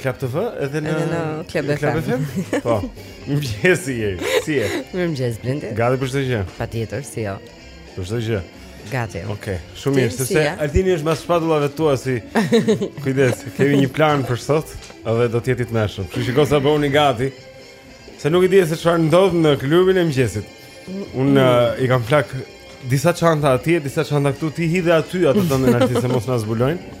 Club TV edhe në Club FM. Po. Mirëmëngjes Ieri. Si je? Mirëmëngjes Blendi. Gati për çdo gjë. Patjetër, si jo. Për çdo gjë. Gati. Okej. Okay. Shumë mirë, sepse Altini është mbas shpatullave tua si. Kujdes, kemi një plan për sot, edhe do të jetë i tmerrshëm. Kështu shikojsa bëhuni gati. Se nuk e di se çfarë ndodh në klubin e mëngjesit. Unë mm. uh, i kam flakur disa çanta atje, disa çanta këtu, ti hidhe aty ato tonat se mos na zbulojnë.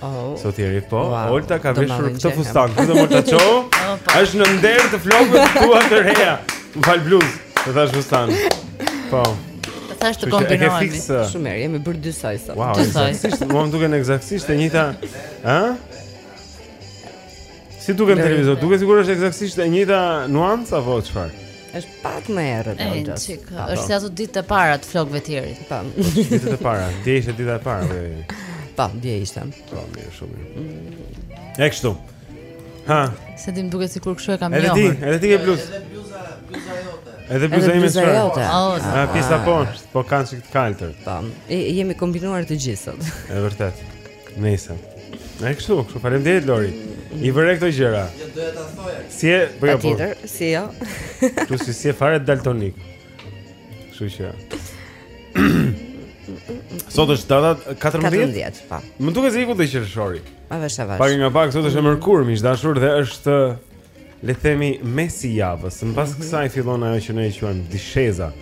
Oh. Sot Ieri po. Wow. Olta ka veshur këtë fustan. Vetëm Olta ço. Oh, po. Është në nder të flokëve tua të reja. Më fal bluzë, të thashë fustan. Po. Të thashë të kombinohemi. Uh, Shumë mirë, jemi bërë dysh sot. Wow, dysh. S'është, më duken ekzaktësisht e njëjta. Ë? Si duket në televizor? Duket sikur është ekzaktësisht e njëjta nuancë apo çfarë? Është pak më errët ajo. Është si ato ditë të para të flokëve të Ierit. Po. Ditë të para, dje ishte dita e parë. Po, dje ishte. Po, mirë, shumë mirë. E kështu. Ha. S'e di, m'duket sikur kshu e kam njohur. Edhe ti, edhe ti ke bluzë. Edhe bluza, bluza jote. Edhe bluza ime si jotja. Oh, ah, pista poshtë, po ka një çik të kaltër. Po. Jemi kombinuar të gjithë sot. Është vërtet. Nice. Ne kështu, kështu faleminderit Lori. I vëre këto gjëra. Jo doja ta thoja. Si e po jo. Po. Si jo. Ti s'je fare daltonik. Kështu që. Sot është data 14. 14, po. Më duket se iku dhe qershori. Avash avash. Pak nga pak sot është e mërkurë, miq të dashur dhe është le të themi mes i javës, mbas mhm. kësaj fillon ajo që ne e quajmë disheza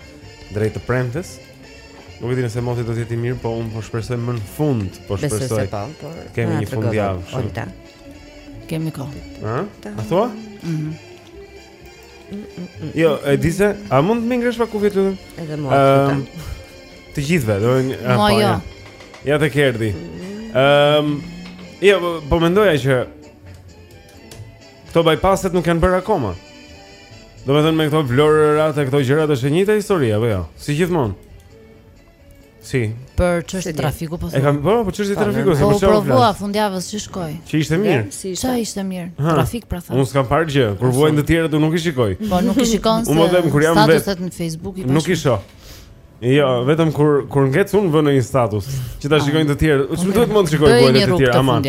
drejt të premtes. Nuk e di nëse moti do të jetë i mirë, po unë po shpresoj më në fund, po shpresoj. Po, po. Kemi një fundjavë shumë. Kemi kohë. Ëh? A thua? Mhm. Jo, e di se, a mund të më ngresh pak kufjet lutem? Edhe mua. Ehm, të gjithëve, do të thonë, po. Jo. Ja te Gerdi. Ehm, jo, po mendoja që Këto bypasset nuk janë bërë akoma. Do me thënë me këto Vlorërat e këto gjërat është e njëjta histori apo jo? Si gjithmonë. Si? Për çështje trafiku po. E kam po, po çështje trafiku, se po çfarë? Po provo fundjavën që shkoi. Ç'ishte mirë. Sa ishte mirë? Trafik pra thonë. Unë s'kam parë gjë, kur vuajnë të tjerët unë nuk i shikoj. Po nuk i shikon se. Unë vetëm kur jam vetë. Statuset në Facebook i pashë. Nuk i shoh. Jo, vetëm kur kur ngec unë vë një status që ta ah. shikojnë të tjerë. Ç'më duhet mua të shikojë vuajnë të tjerë? Aman.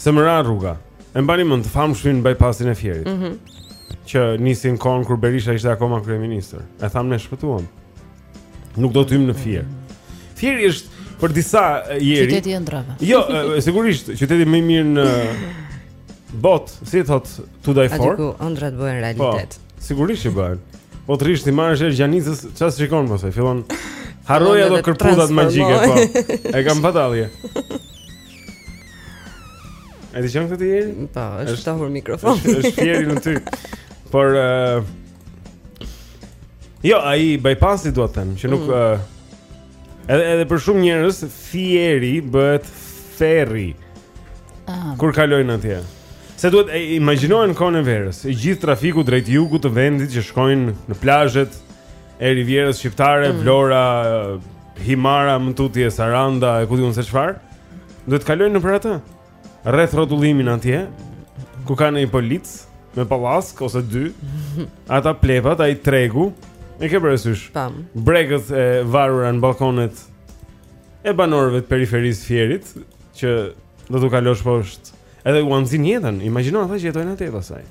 Se më ra rruga. E mbani mend të famshmin bypass-in e Fierit. Mhm. Mm që nisi në kohën kur Berisha ishte akoma kryeministër. E thamë ne shpëtuam. Nuk do të hyjmë në Fier. Fieri është për disa e, Ieri. Qyteti i ëndrrave. Jo, e, sigurisht, qyteti më i mirë në botë, si thotë Tudej Aty Fort. ku ëndrrat bëhen Po, realitet. sigurisht që bëhen. Po të rrish t'i marrësh erë Gjanicës, çfarë shikon pastaj? Fillon harroji Fillon ato edhe kërpudhat transformohet. magjike, po. E kam pa tallje. E di çfarë ti jeni? Po, është tahur mikrofon. Është Fieri në ty. Por uh, Jo, ai bypassi duhet të them, që nuk mm. uh, edhe edhe për shumë njerëz Fieri bëhet ferri. Ah. Kur kalojnë atje. Se duhet ta imagjinosh kohën e verës, i gjithë trafiku drejt jugut të vendit që shkojnë në plazhet, e Rivierës Shqiptare, mm. Vlora, Himara, më tutje, Saranda, e ku di unë se çfarë, duhet të kalojnë nëpër atë, rrethrrotullimin atje, ku ka një polic, me pallaskë ose dy, ata plepat, ai tregu, e ke parasysh, brekët e varura në balkonet e banorëve të periferisë së Fierit, që do t'u kalosh poshtë, edhe u a nxin jetën, imagjino ata që jetojnë atje pastaj.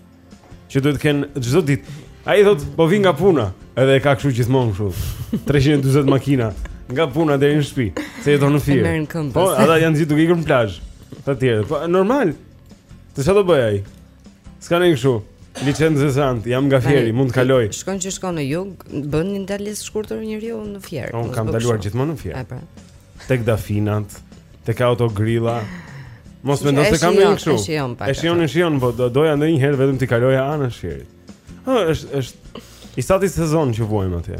që duhet të kenë çdo ditë. Ai thotë, po vij nga puna, edhe e ka kështu gjithmonë kështu. 320 makina nga puna deri në shtëpi, se jeton në Fier. Po, ata janë gjithë duke ikur në plazh. Të tjerët, po normal. Po ça do bëjë ai? S'ka një kështu. Licencë që, jam nga Fieri, mund të kaloj. Shkon që shkon në jug, bën një ndalesë të shkurtër njeriu në Fier. Unë kam ndaluar gjithmonë në Fier. Pra. Tek Dafinat. Tek autogrilli. Mos mendo se kam një kështu. E shijon, e shijon, po do doja ndonjëherë vetëm t'i kaloja anës Fierit. Ëh, është është i sati sezon që vuajmë atje.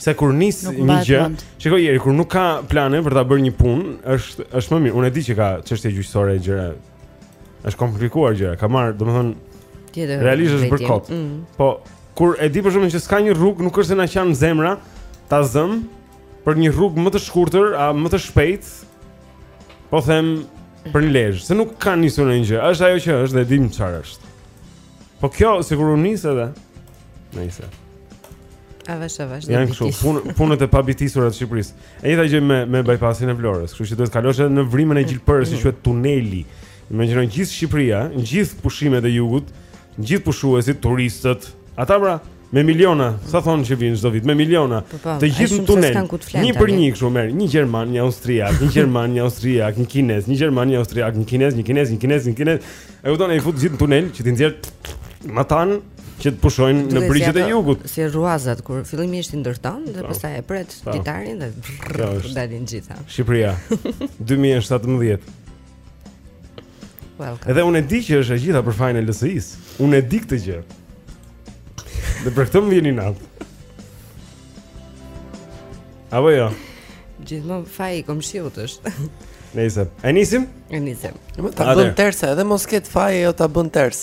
Se kur nis një gjë, shiko, deri kur nuk ka plane për ta bërë një punë, është është më mirë. Unë e di që ka çështje gjyqësore e gjëra. Janë komplikuar gjëra. Ka marrë, domethënë tjetër. Realisht është për kot. Mm. Po kur e di paraprakisht që s'ka një rrugë, nuk është se na qan zemra ta zëm, për një rrugë më të shkurtër, a më të shpejtë. Po them për në Lezhë, se nuk ka nisur ndonjë gjë, është ajo që është dhe e dimë çfarë është. Po kjo, sikur u nis edhe, u nis. Avash, avash, Janë kështu, pun, punët e pabitisura të Shqipërisë. E njëjta gjë me, me bypassin e Vlorës, kështu që duhet të kalosh në vrimën e gjilpërës, mm -hmm. si quhet tuneli. Imagjino gjithë Shqipëria, gjithë pushimet e jugut, gjithë pushuesit, turistët, Ata pra me miliona, sa thonë që vijnë çdo vit, me miliona. Po, po, të gjithë në tunel. Një për një kështu merr, një gjerman, një austriak, një gjerman, një austriak, një kinez, një gjerman, një austriak, një kinez, një kinez, një kinez, një kinez. E kupton i fut të gjithë në tunel që t'i nxjerrë matanë që të pushojnë në brigjet e jugut. Si rruazat kur fillimisht i ndërton dhe, po, pastaj e pret litarin dhe dalin të gjitha. Shqipëria 2017. Welcome. Edhe unë e di që është e gjitha për fajin e LSI-së. Unë e di këtë gjë. Dhe për këtë më vjen inat. Apo jo. Gjithmonë faji i komshiut është. Nejse, e nisim? E nisim. Jo, ta bën ters ajo, edhe mos ketë faj ajo ta bën ters.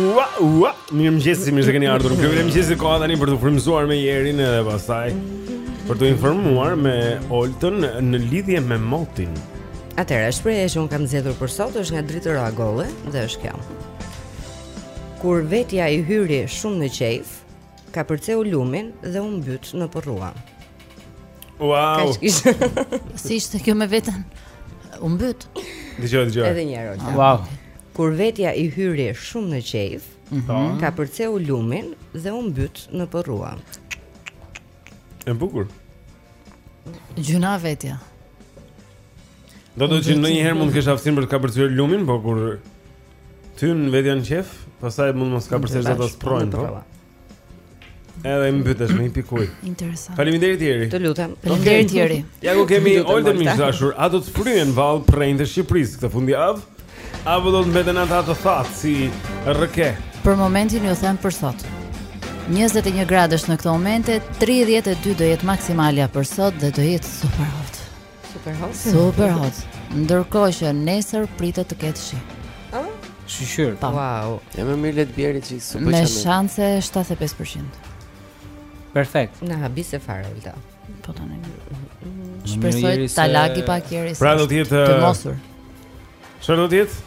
Ua, ua, mirëmëngjesi, mirë se keni ardhur Mirëmëngjesi, koha tani për t'u frymëzuar me Jerin edhe pastaj për t'u informuar me Oltën në lidhje me motin Atëherë, shprehja që unë kam zgjedhur për sot është nga Dritëro Agolli dhe është kjo Kur vetja i hyri shumë në qejf, kapërceu lumin dhe u mbyt në përrua. Wow. si ishte kjo me veten? U mbyt. Dëgjo, dëgjo. Edhe një herë. Ah. Wow. Kur vetja i hyri shumë në qejf, mm -hmm. kapërceu lumin dhe u mbyt në përrua. E bukur. Gjuna vetja. Do të thotë që ndonjëherë mund të kesh aftësinë për të kapërcyer lumin, por kur të hyn vetja në qef, pastaj mund mos kapërcesh dot as përroin, po? Edhe mbytesh me një pikë ujë. Interesant. Faleminderit Jeri. Të lutem. Faleminderit Jeri. Ja ku kemi Oltën miq të dashur, a do të shpërthejnë vallë përrenjtë e Shqipërisë këtë fundjavë? Apo do të mbeten ata të thatë si rrëke? Për momentin ju them për sot. 21 gradësh në këto momente, 32 do jetë maksimalja për sot dhe do jetë super hot. Super hot. Super hot. Ndërkohë që nesër pritet të ketë shi. Ëh? Shyqyr. Po. Wow. Ja më mirë le të bjerë çik se u përçamë. Me shanse 75%. Perfekt. Na habite fare Olta. Po tani. Shpresoj ta lagi pak Jeri. Pra do të jetë të mosur. Çfarë do të jetë?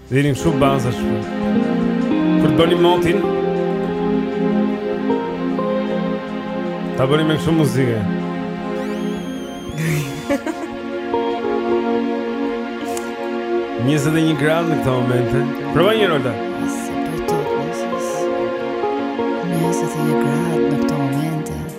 E di, me shumë bas, shumë. Kur të bëni motin, ta bëni me shumë muzikë. Njëzet e një gradë në këto momente. Provoje një herë Olta. Njëzë dhe një gradë në këta momente.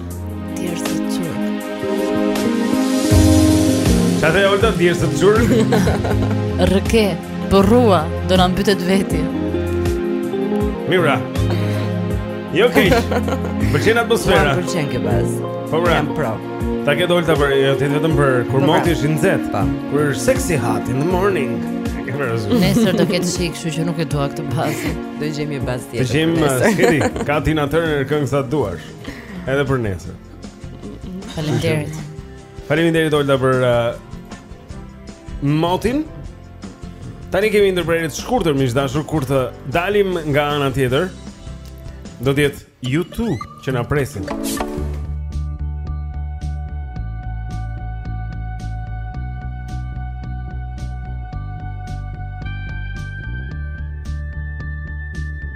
Djersët çurg Ça the Olta djersët çurg? Rëke, përrua, do na mbytet vetja Mirë Jo kejsh Për çfarë atmosfera Uan përqen ke bas Po pra Jam pro Ta ke dojlë të për Jo të vetëm për Kur po, moti është në nxehtë Pa Kur është sexy hot in the morning Nesër do ketë shi kështu që nuk e dua këtë bas Do gjejmë bas tjetër Do gjejmë Ka tina tërë në këngë sa duash Edhe për nesër. Faleminderit. Faleminderit Olta për uh, motin. Tani kemi një ndërprerje të shkurtër miq të dashur kur të dalim nga ana tjetër. Do të jetë YouTube që na presin.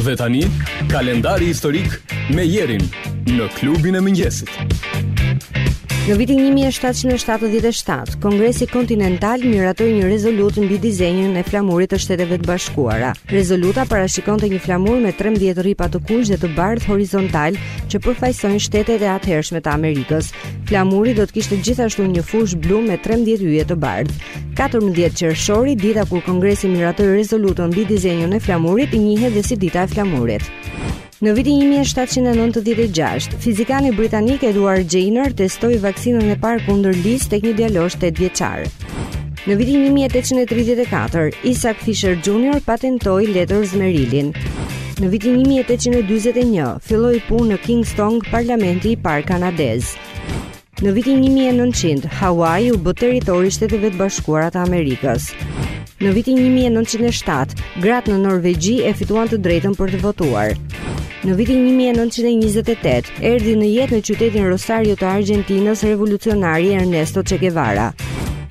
Dhe tani, kalendari historik me Jerin në klubin e mëngjesit. Në vitin 1777, Kongresi Kontinental miratoi një rezolutë mbi dizajnin e flamurit të Shteteve të Bashkuara. Rezoluta parashikonte një flamur me 13 rripa të kuq dhe të bardhë horizontalë që përfaqësojnë shtetet e atëhershme të Amerikës. Flamuri do të kishte gjithashtu një fushë blu me 13 yje të bardhë. 14 qershori, dita kur Kongresi miratoi rezolutën mbi dizajnin e flamurit, njihet dhe si dita e flamurit. Në vitin 1796, fizikani britanik Edward Jenner testoi vaksinën e parë kundër lisë tek një djalosh 8 vjeçar. Në vitin 1834, Isaac Fisher Jr. patentoi letërzmerilin. Në vitin 1841, filloi punë në Kingston, parlamenti i parë kanadez. Në vitin 1900, Hawaii u bë territor i Shteteve të Bashkuara të Amerikës. Në vitin 1907, gratë në Norvegji fituan të drejtën për të votuar. Në vitin 1928, erdhi në jetë në qytetin Rosario të Argjentinës revolucionari Ernesto Che Guevara.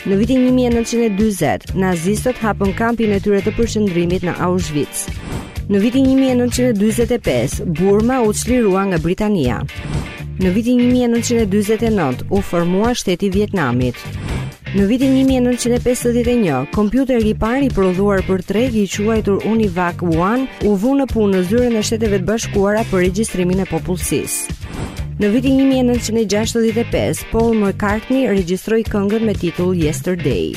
Në vitin 1940, nazistët hapën kampin e tyre të përqendrimit në Auschwitz. Në vitin 1945, Burma u çlirua nga Britania. Në vitin 1949 u formua shteti i Vietnamit. Në vitin 1951, kompjuteri i parë i prodhuar për treg i quajtur Univac 1 u vu në punë në zyrën e Shteteve të Bashkuara për regjistrimin e popullsisë. Në vitin 1965, Paul McCartney regjistroi këngën me titull Yesterday.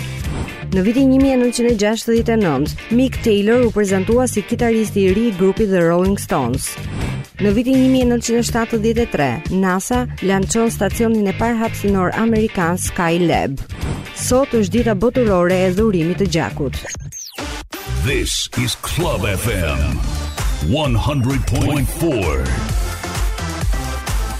Në vitin 1969, Mick Taylor u prezantua si kitaristi i ri i grupit The Rolling Stones. Në vitin 1973, NASA lançon stacionin e parë hapësinor amerikan Skylab. Sot është dita botërore e dhurimit të gjakut. This is Club FM 100.4.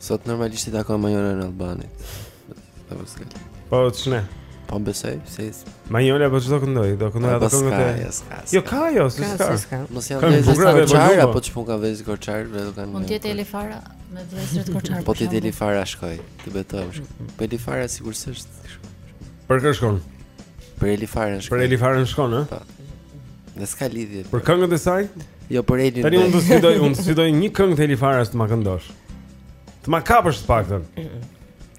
Sot normalisht i takon Majola në Albanit. Po ç'ne? Po ç'ne? Po besoj se is. Majola po çdo këndoj, do këndoj ato këngë të. Jo ka jo, s'ka. Mos janë vezë korçare apo ç'punë ka vezë korçare, do të kanë. Mund të jetë Eli Fara me vëllezërit korçarë. Po të jetë Eli Fara shkoj, të betohem. Po Eli Fara sigurisht është. Për kë shkon? Për Elifarën shkon. Për Eli Farën shkon, ë? Po. S'ka lidhje. Për këngët e saj? Jo, për Elin. Tani unë të sfidoj, unë sfidoj një këngë të Eli Farës të ma këndosh. Të ma kapësh të paktën.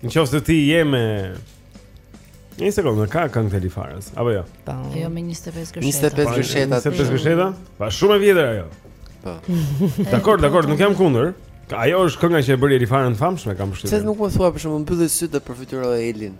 Në qoftë se ti je me... Një sekundë, ka këngë të Eli Farës, apo jo? Pa, po. Ajo me 25 gërsheta. 25 gërsheta. 25 gërsheta? Pa, shumë e vjetër ajo. Pa. Po. Dakord, dakord, nuk jam kundër. Ajo është kënga që e bëri Eli Farën të famshme, kam përshtypjen. Se nuk më thua për shumë, mbyll sytë dhe përfytyroj Elin.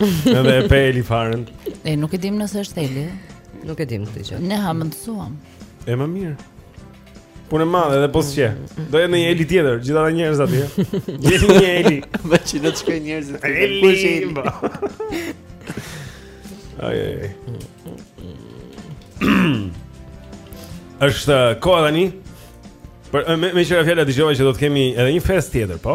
Edhe e pe Eli Faren. E nuk e dim nëse është Eli. Nuk e dim këtë gjë. Ne e mësuam. E më mirë. Punë madhe edhe po s'qe. Do jetë një Eli tjetër, gjithë ata njerëz aty. Gjithë një Eli. Me që do të shkojnë njerëzit. Eli. Ai ai. Është koha tani. Për me me që ra fjala dëgjova që do të kemi edhe një fest tjetër, po?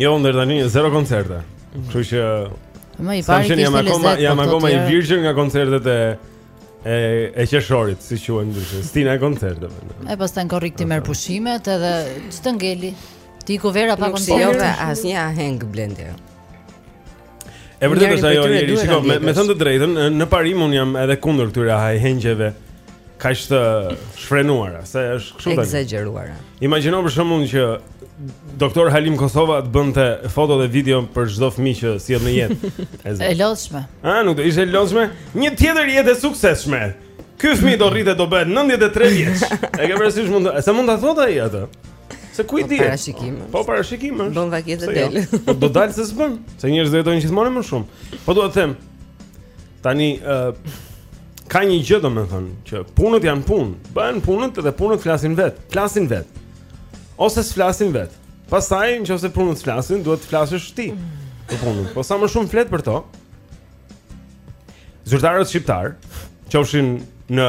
Jo, deri tani zero koncerte. Kështu që më i pari kishte jam akoma jam akoma i virgjër nga koncertet e e e qershorit, si quhen ndryshe, stina e koncerteve. E pastaj korrik ti i merr pushimet edhe ç'të ngeli. Të iku vera pa koncerte. Nuk sjellve asnjë aheng blender. E vërtetë është ajo Jeri, shiko, me, me thënë të drejtën, në parim un jam edhe kundër këtyre ahengjeve kaq të shfrenuara, se është kështu tani. E ekzagjeruara. Imagjino për shembull që doktor Halim Kosova të bënte foto dhe video për çdo fëmijë që sjell në jetë. E lodhshme. Ah, nuk do ishte e lodhshme. Një tjetër jetë e suksesshme. Ky fëmijë do rritet do bëhet 93 vjeç. E ke parasysh mund, se mund ta thotë ai atë? Se ku i di? Po parashikim. Po parashikim është. Bën vaki edhe del. Jo? Po do dalë se s'bën, se njerëzit do jetojnë gjithmonë më shumë. Po dua të them. Tani ë uh, ka një gjë domethën që punët janë punë, bëhen punët dhe punët flasin vet, flasin vet. Ose s'flasin vet. Pastaj nëse punët s'flasin, duhet të flasësh ti. Mm. Për punën. Po sa më shumë flet për to. Zyrtarët shqiptar, qofshin në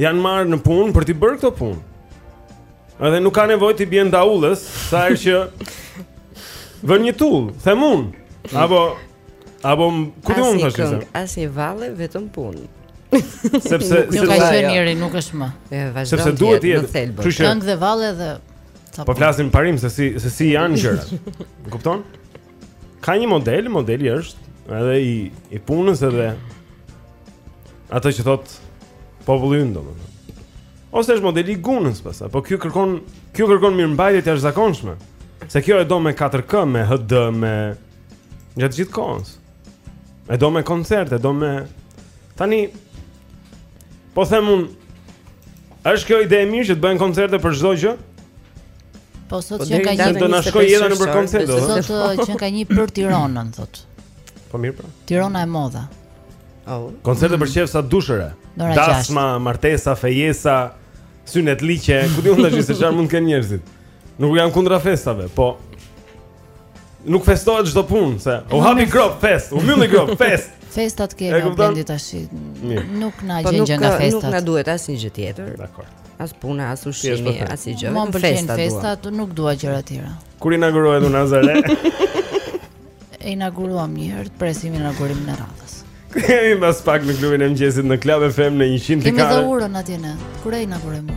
janë marrë në punë për t'i bërë këto punë. Edhe nuk ka nevojë t'i bien daulles, sa herë që vën një tull, them un. Apo apo ku do të thashë se? Asnjë valle, vetëm punë. Sepse nuk ka qenë njëri, nuk është më. E vazhdon. Sepse duhet të jetë. Këngë dhe valle dhe Po flasim parim se si se si janë gjërat. Kupton? ka një model, modeli është edhe i i punës edhe atë që thot populli ynë domethënë. Ose është modeli i gunës pastaj, po kjo kërkon kjo kërkon mirëmbajtje të jashtëzakonshme. Se kjo e do me 4K, me HD, me gjatë gjithë kohës. E do me koncert, e do me tani Po them un Është kjo ide e mirë që të bëhen koncerte për çdo gjë? Po sot po që ka një do na shkoj jeta në koncert do. Sot që ka një për Tiranën thot. Po mirë po. Tirana e madhe. Oh. Koncerte për çfarë sa do sherë? Dasma, martesa, fejesa, synetllëqe, ku di un tash se çfarë mund të kenë njerëzit. Nuk jam kundra festave, po Nuk festohet çdo punë se u hap një gropë, festë, u mbyll një gropë, festë. Festat kanë vendin tash. Nuk na po gjen gjë nga festat. Nuk na duhet asnjë gjë tjetër. Dakor. As puna, as ushqimi, asnjë gjë. Nuk festat. Festat nuk dua gjëra tjera. Kur inaugurohet në Nazare? E inauguruam një herë, presim inaugurimin e radhës. Kemi mbas pak në klubin e mëngjesit në Club FM në 104. Kemi dhe urën atje ne. Kur e inaugurojmë?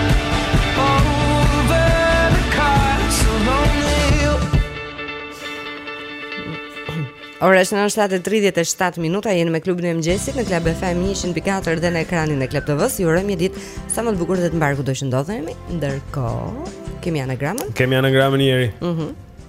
Ora është në 7:37 minuta, jeni me klubin e mëngjesit në Club FM 104 dhe në ekranin e Club TV-s. Ju urojmë një ditë sa më të bukur dhe të mbarë kudo që ndodheni. Ndërkohë, kemi anagramën? Kemi anagramën, Eri. Mhm. Mm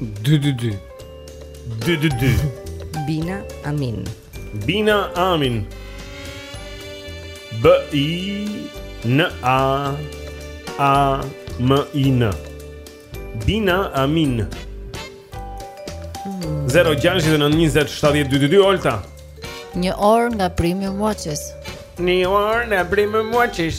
Dy dy dy. Dy dy dy. Bina Amin. Bina Amin. B I N A A M I N. Bina Amin. 0-6-9-27-12-2 Olta Një orë nga primi muaqës Një orë nga primi muaqës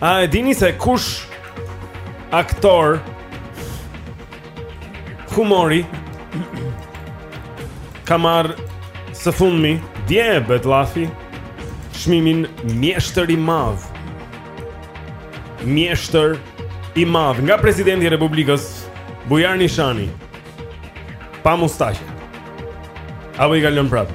A e dini se kush aktor humori ka marrë së fundmi dje e bëhet llafi çmimin mjeshtër i madh mjeshtër i madh nga presidenti i Republikës Bujar Nishani pa mustaqe apo i ka lënë prapë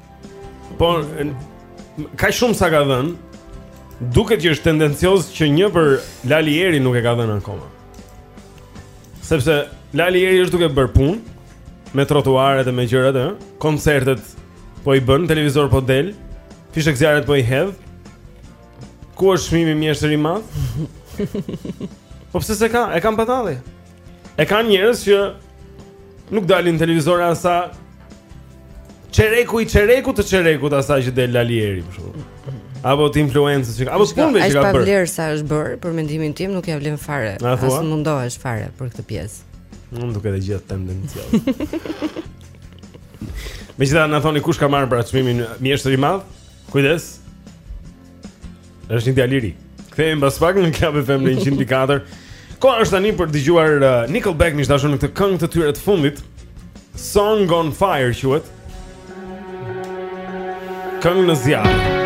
Po kaq shumë sa ka dhënë. Duket që është tendencioz që një për Lali Eri nuk e ka dhënë akoma. Sepse Lali Eri është duke bërë punë me trotuaret e me gjërat, ëh, koncertet po i bën, televizor po del, fishekzjarret po i hedh. Ku është çmimi mjeshtër i madh? Po pse s'e ka? E kam patalli. E kanë njerëz që nuk dalin televizor as sa çereku i çerekut të çerekut asaj që del Lali Eri për shkak. Apo të influencës që apo punës që ka bërë. Ai pa vlerë sa është bërë, për mendimin tim nuk ia vlen fare. As mundohesh fare për këtë pjesë. Nuk duket e gjithë tendencioz. Megjithatë na thoni kush ka marrë për çmimin mjeshtër i madh? Kujdes. Është një djalë i ri. Kthehemi pas pak në Club FM në 104. Koha është tani për të dëgjuar uh, Nickelback miq të dashur në këtë këngë të tyre të fundit. Song on Fire quhet. Këngë në zjarr.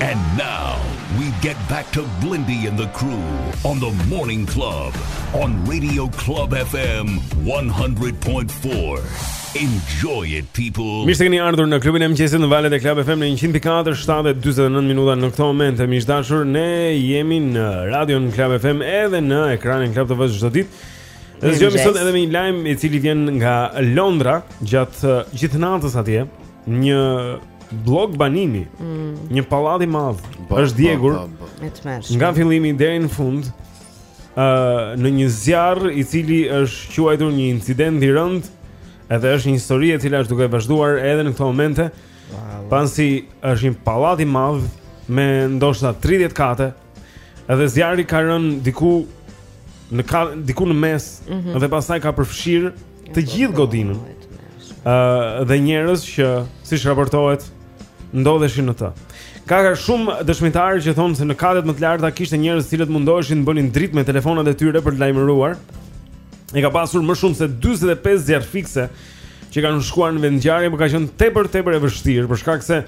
And now we get back to Blendi and the crew on the morning club on radio club fm 100.4. Enjoy it people. Mirë se keni ardhur në klubin e mëngjesit në valët e Club FM në 100.4 7:49 minuta në këtë moment. Miq të dashur, ne jemi në radion Club FM edhe në ekranin Club TV çdo ditë. Ne zgjohemi sot edhe me një lajm i cili vjen nga Londra gjatë uh, gjithë natës atje. Një blok banimi, mm. një pallat i madh, është djegur. Nga fillimi deri në fund, ë uh, në një zjarr i cili është quajtur një incident i rëndë, edhe është një histori e cila është duke vazhduar edhe në këto momente. Pasi është një pallat i madh me ndoshta 30 kate, mm Edhe zjarri ka rënë diku në ka, diku në mes mm -hmm. dhe pastaj ka përfshirë të gjithë godinën. Ëh uh, dhe njerëz që siç raportohet ndodheshin në të. Ka ka shumë dëshmitarë që thonë se në katet më të larta kishte njerëz të cilët mundoheshin të bënin dritë me telefonat e tyre për të lajmëruar. E ka pasur më shumë se 45 zjarrfikse që kanë shkuar në vendngjarje, por ka qenë tepër tepër e vështirë për shkak se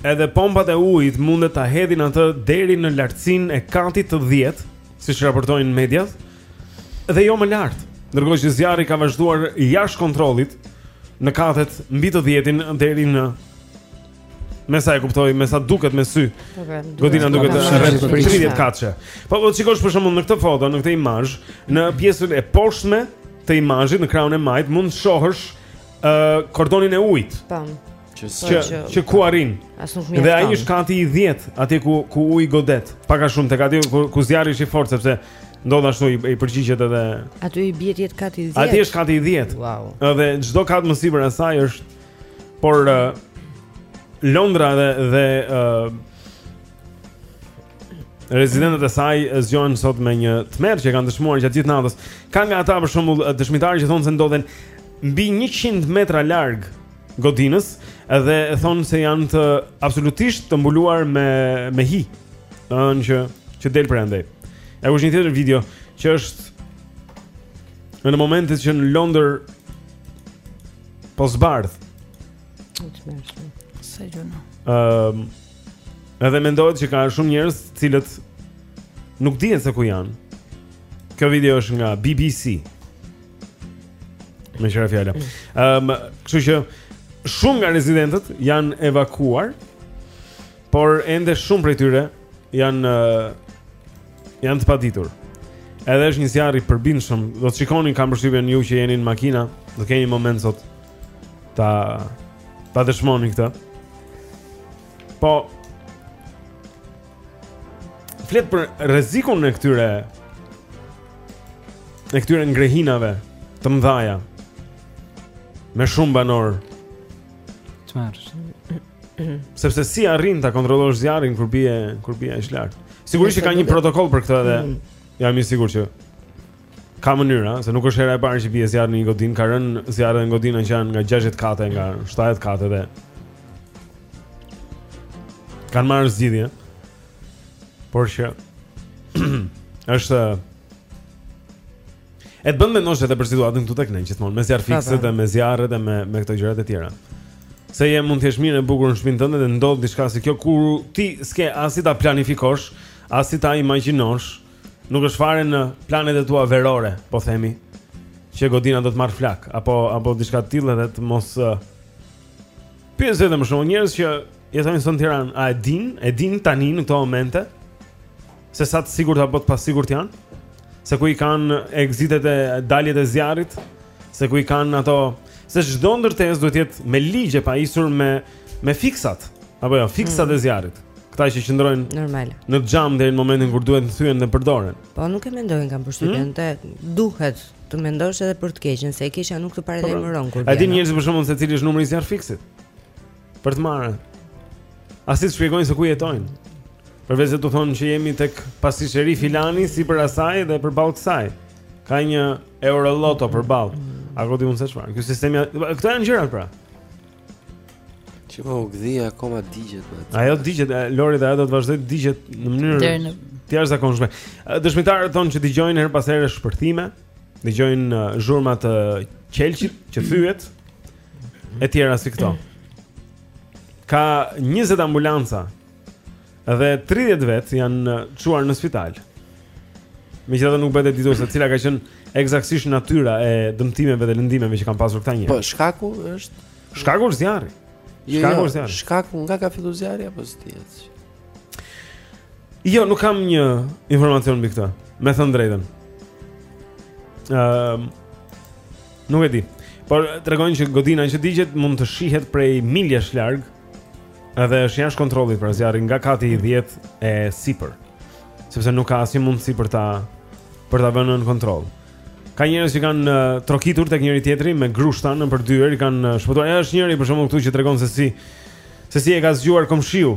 Edhe pompat e ujit mund ta hedhin atë deri në lartësinë e katit të 10, siç raportojnë mediat, dhe jo më lart. Ndërkohë që zjarri ka vazhduar jashtë kontrollit në katet mbi të 10-in deri në Me sa e kuptoj, me sa duket me sy. Po, po, Godina duket rreth 30 katëshe. Po të shikosh për shembull në këtë foto, në këtë imazh, në pjesën e poshtme të imazhit në krahun e majtë mund të shohësh ë uh, kordonin e ujit. Tam. Po. që që, që ku arrin. Dhe ai është kati i 10, aty ku ku uji godet. Pak a shumë tek aty ku, ku zjarri është i fortë sepse ndodh ashtu i, i përgjigjet edhe. Aty i bie të jetë kati i 10. Aty është kati i 10. Wow. Edhe çdo kat më sipër asaj është por uh, Londra dhe dhe uh, Rezidentët e saj zgjohen sot me një tmerr që kanë dëshmuar gjatë gjithë natës. Ka nga ata për shembull dëshmitarë që thonë se ndodhen mbi 100 metra larg godinës dhe thonë se janë të absolutisht të mbuluar me me hi. Domethënë që që del prej andej. Ja ku është një tjetër video që është në momentet që në Londër po zbardh. Sa gjëna. Ëm Edhe mendohet që ka shumë njerëz të cilët nuk dihet se ku janë. Kjo video është nga BBC. Meq ra fjala um, Kështu që Shumë nga rezidentët janë evakuar Por ende shumë prej tyre Janë uh, Janë të paditur Edhe është një zjarr i përbindshëm Do të shikoni kam përshtypjen ju që jeni në makina Do keni moment sot Ta Ta dëshmoni këtë Po flet për rrezikun e këtyre e këtyre ngrehinave të mëdhaja me shumë banorë. Çfarë? Sepse s'e arrin ta kontrollosh zjarrin kur bie kur bie aq lart. Sigurisht që ka një protokoll për këtë edhe. Mm. Jam i sigurt që Ka mënyra, se nuk është hera e parë që bie zjarr në një godinë, ka rënë zjarr në godina që janë nga 60 kate, nga 70 kate dhe kanë marrë zgjidhje. Por që është E të bën të mendosh edhe për situatën këtu tek ne, gjithmonë, me zjarrfikëset dhe me zjarret dhe me, me këto gjërat e tjera. Se je mund të jesh mirë e bukur në shpinë tënde dhe ndodh diçka si kjo, kur ti s'ke as si ta planifikosh, as si ta imagjinosh, Nuk është fare në planet e tua verore, po themi, që godina do të marrë flakë apo apo diçka të tillë edhe të mos uh, edhe më shumë njerëz që ja tani sot në Tiranë, a e dinë, e dinë tani në këto momente se sa të sigurt apo të pasigurt janë? Se ku i kanë exitet e daljet e zjarrit? Se ku i kanë ato se çdo ndërtesë duhet të jetë me ligj e pajisur me me fikëset, apo jo, fikëset mm. e zjarrit. Këta që qëndrojnë normal në xham deri në momentin kur duhet të thyhen dhe përdoren. Po nuk e mendojnë kam përshtypjen, mm? te duhet të mendosh edhe për të keqen, se e keqja nuk të paralajmëron kur. A dinë njerëz për shkakun se cili është numri i zjarrfikësit? Për të marrë. As të shpjegojnë se ku jetojnë? Përveçse të thonë që jemi tek pastiçeri filani sipër asaj dhe përballë kësaj. Ka një Euroloto përballë. Mm. A godi unë se çfarë? Ky sistemi, këto janë gjërat pra. Që më u gdhi akoma digjet me të Ajo digjet, Lori dhe ajo do të vazhdojë digjet në mënyrë në... të jashtëzakonshme Dëshmitarët thonë që dëgjojnë herë pas here shpërthime Dëgjojnë uh, zhurma të qelqit që thyhet E tjera si këto Ka 20 ambulanca Dhe 30 vet janë çuar në spital. Megjithatë nuk bëhet e ditur se cila ka qenë ekzaktësisht natyra e dëmtimeve dhe lëndimeve që kanë pasur këta njerëz. Po shkaku është shkaku është zjarri. Jo, jo, shkaku është zjarri. Shkaku nga ka filluar zjarri apo s'dihet? Jo, nuk kam një informacion mbi këtë. Me thënë drejtën. Ëm ehm, Nuk e di. Por tregojnë që godina që digjet mund të shihet prej miljesh larg Edhe është jashtë kontrollit pra zjarri nga kati i 10 e sipër. Sepse nuk ka asnjë mundësi për ta për ta vënë nën kontroll. Ka njerëz që kanë uh, trokitur tek njëri tjetri me grushta nëpër dyer, i kanë uh, shpëtuar. Ja është njëri për shembull këtu që tregon se si se si e ka zgjuar komshiu.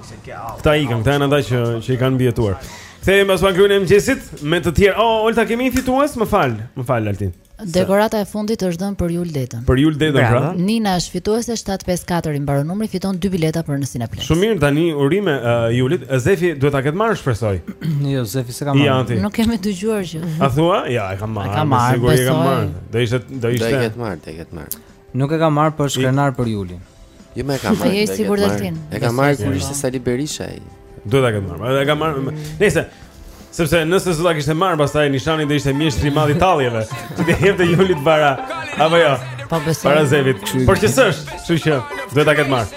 Këta ikën, këta janë ata që që i kanë mbijetuar. Kthehemi pas pak në Klubin e Mëngjesit me të tjerë. Oh, Olta kemi një fitues, më fal, më fal Altin. Dekorata e fundit është dhënë për Jul Dedën. Për Jul Dedën pra. Nina është fituese 754 i mbaron numri, fiton dy bileta për në Cineplex. Shumë mirë, tani urime uh, Julit. Zefi duhet ta ketë marrë, shpresoj. jo, Zefi s'e ka marrë. Nuk kemi dëgjuar gjë. A thua? Ja, e ka marrë. Ka marrë, sigurisht e ka marrë. Do ishte do ishte. Do e ketë marrë, do e ketë marrë. Nuk e ka marr po shkruan për Julin. Jo më e ka marr. A i sigurt Altin. E ka marr kur ishte Sali Berisha ai. Duhet ta ketë marr. E ka marr. Nëse Sepse nëse s'do ta kishte marr pastaj nishani do ishte mjeshtër i madh i talljeve. T'ia jepte Julit para. Apo jo. Po besoj. Para Zefit. Por që s'është, kështu që duhet ta ketë marr.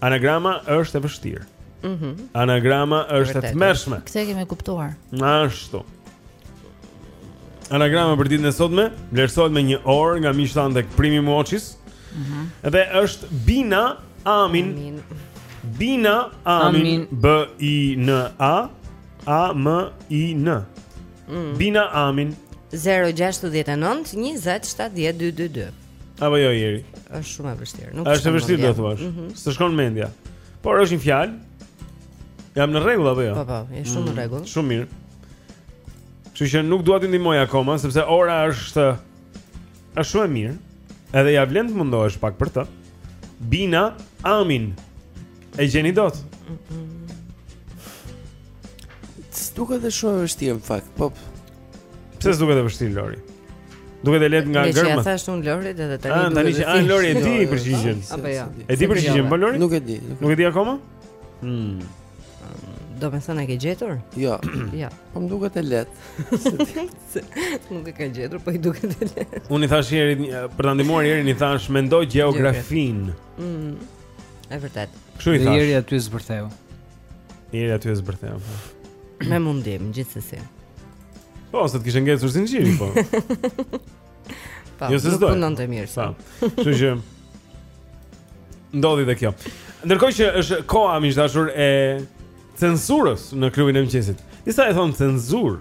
Anagrama është e vështirë. Mhm. Mm Anagrama është e tmerrshme. Këtë e kemi kuptuar. Ashtu. Anagrama për ditën e sotme vlerësohet me 1 orë nga miqtë tanë tek Primi Mochis. Mhm. Mm dhe është Bina Amin. Amin. Bina Amin, Amin. B I N A A M I N. Mm. Bina Amin 069 20 70 222. Apo jo Eri. Është shumë e vështirë. Nuk është e vështirë do të thuash. Mm -hmm. S'të shkon mendja. Por është një fjalë. Jam në rregull apo jo? Po po, je shumë në mm, rregull. Shumë mirë. Kështu që nuk dua t'i ndihmoj akoma sepse ora është është shumë e mirë. Edhe ia vlen të mundohesh pak për të. Bina Amin. E gjeni dot. Mm -mm. Duket edhe shumë e vështirë në fakt. Po. Pse s'duket e vështirë Lori? Duket e lehtë nga gërmat. Ia thashë un Lori dhe dhe tani. Ah, tani që ai Lori e di përgjigjen. Apo jo. E di përgjigjen, po Lori? Nuk e di. Nuk e di akoma? Hm. Domethënë e ke gjetur? Jo. Jo. Po më duket e lehtë. Nuk e ka gjetur, po i duket e lehtë. Un i thash Erit për ta ndihmuar Erin i thash mendo gjeografinë. Hm. E vërtetë. Kështu i thash. Eri aty e zbërtheu. Eri aty e zbërtheu. Po. Me mundim, gjithsesi. Po, se të kishe ngecur zinxhiri, po. Po, jo, nuk punonte mirë. Po. Kështu që ndodhi dhe kjo. Ndërkohë që është koha miq të dashur e censurës në klubin e mëngjesit. Disa e thon cenzur.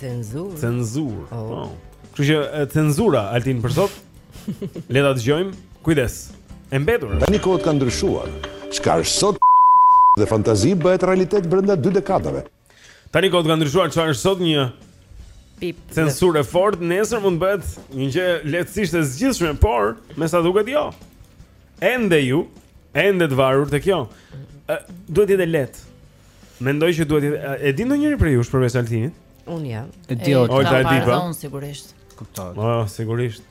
Cenzur. Cenzur. Oh. Po. Kështu që cenzura altin për sot Le ta dëgjojmë. Kujdes. E mbetur. Tani kohët kanë ndryshuar. Çka është sot pip dhe fantazi bëhet realitet brenda dy dekadave. Tani kohët kanë ndryshuar, çfarë është sot një Pip. Censurë e fortë nesër mund të bëhet një gjë lehtësisht e zgjidhshme, por me sa duket jo. Ende ju, ende të varur te kjo. Duhet të jetë e lehtë. Mendoj që duhet e di ndonjëri prej jush përveç Altinit. Unë jam. E di oj, ta di pa. Unë sigurisht. Kuptoj. Po, sigurisht.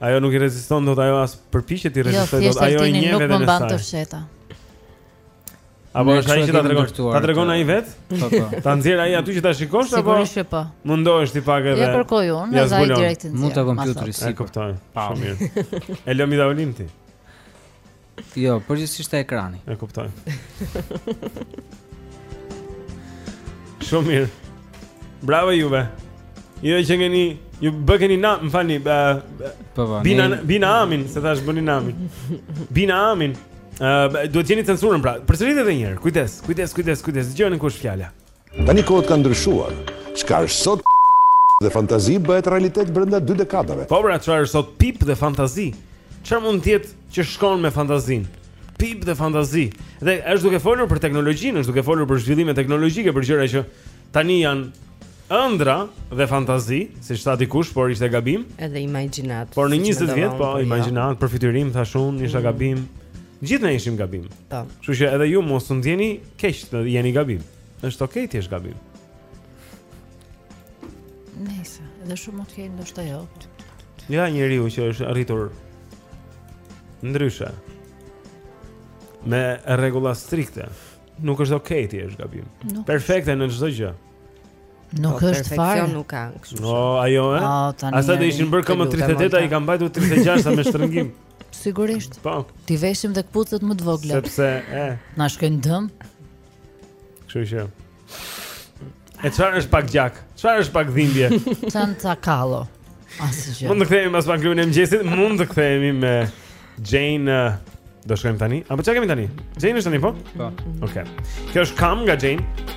Ajo nuk i reziston dot, ajo as përpiqet t'i jo, rezistojë dot. Ajo e njeh veten e saj. Apo është ai që ta tregon? Ta tregon ai vetë? Po po. Ta nxjerr ai aty që ta shikosh apo? Sigurisht që po. Mundohesh ti pak edhe. Ia kërkoj unë, ja zaj direkt nxjerr. Mun te kompjuterit si e kuptoj. Shumë mirë. E lëmi tavolinë ti. Jo, përgjithësisht te ekrani. E kuptoj. Shumë mirë. Bravo juve. Ju qenkeni, ju bëkëni na, më falni, bë, bë, po, po, bina, ne... bina amin, s'e thashë bëni namin. Bina amin. Uh, duhet gjeni censurën pra. Përsëritet edhe një herë. Kujdes, kujdes, kujdes, kujdes. Dëgjoni kush fjala. Tani kohët kanë ndryshuar. Çka është sot pip dhe fantazi bëhet realitet brenda dy dekadave. Po pra, çfarë është sot pip dhe fantazi? Çfarë mund të jetë që shkon me fantazinë? Pip dhe fantazi. Dhe është duke folur për teknologjinë, është duke folur për zhvillime teknologjike, për gjëra që tani janë ëndrra dhe fantazi, siç tha dikush, por ishte gabim. Edhe imagjinatë. Por në 20 vjet, po, po jo. Imagjinatë, përfytyrim thashë unë, isha mm. gabim. Të gjithë ne ishim gabim. Po. Kështu që edhe ju mos u ndjeni Keq të jeni gabim. Është okay të jesh gabim. Nëse, dhe shumë mund të kenë ndoshta jo. Ja njeriu që është rritur ndryshe. Me rregulla strikte. Nuk është okay të jesh gabim. Nuk Perfekte në çdo gjë. Nuk po, është fare. Nuk ka. O, ajo, eh? Asaj t'i ishin bërë këmbët 38, ajo i ka mbajtur 36 me shtrëngim. Sigurisht. Po. T'i veshim dhe këpucët më të vogla. Sepse e na shkojnë dëm. Kështu që. E çfarë është pak gjak? Çfarë është pak dhimbje? Çan ta kallo. Asgjë. Mund të kthehemi pas pak klubin e mëngjesit, mund të kthehemi me Jane uh, do shkojmë tani. Apo çfarë kemi tani? Jane është tani po? Po. Okej. Okay. Kjo është kënga nga Jane.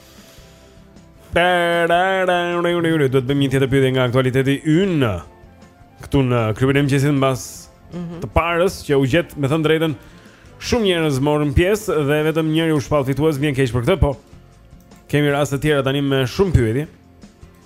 Duhet të bëjmë një tjetër pyetje nga aktualiteti ynë këtu në klubin e mëngjesit mbas mhm. të parës që u gjet me thënë drejtën shumë njerëz morën pjesë dhe vetëm njëri u shpall fitues më vjen keq për këtë po kemi raste të tjera tani me shumë pyetje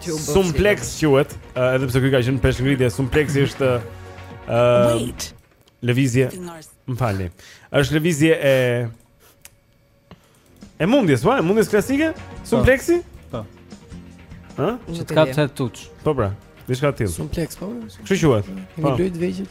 Suplex quhet, uh, edhe pse ky ka qenë peshëngritje, suplex është ë uh, lëvizje. Më falni. Është lëvizje e e mundjes, po, e mundjes klasike? Po. Suplexi? Po. Ë? Që të kapë të tuç. Po pra, diçka të tillë. Suplex, po. Kështu quhet. Një po. lojë të vegjël.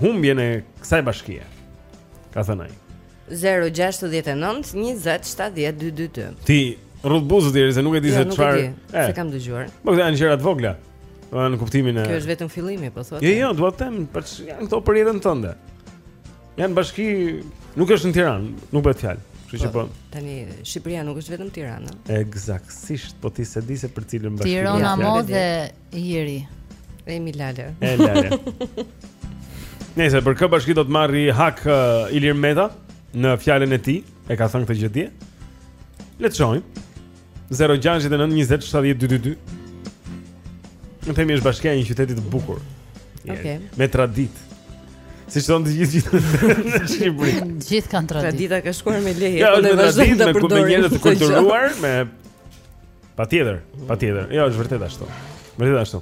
humbjen e kësaj bashkie. Ka thënë ai. 069 20 70 222. Ti rrudh buzët deri se nuk e di jo, se çfarë. Jo, nuk e di. S'e kam dëgjuar. Po këto janë gjëra të vogla. Po në kuptimin e Kjo është vetëm fillimi, po thua. Jo, jo, dua të them, po janë këto për jetën tënde. Janë bashki, nuk është në Tiranë, nuk bëhet fjalë. Kështu që po, po. Tani Shqipëria nuk është vetëm Tirana. Eksaktësisht, po ti s'e di se për cilën bashki. Tirana mode Jeri. Emi Lale. E Lale. Se për kë bashki do të marrë hak uh, Ilir Meta në fjalën e tij, e ka thënë këtë gjë dje. Le të shohim. 069 20 70 222. Ne themi është bashkia e një qytetit të bukur. Okej. Okay. Me traditë. Siç thonë të gjithë gjithë në Shqipëri Gjithë kanë traditë Tradita ka shkuar me leje Ja, po është me traditë, me, me njerëz të kulturuar Me Patjetër, patjetër. Jo, është vërtet ashtu. Vërtet ashtu.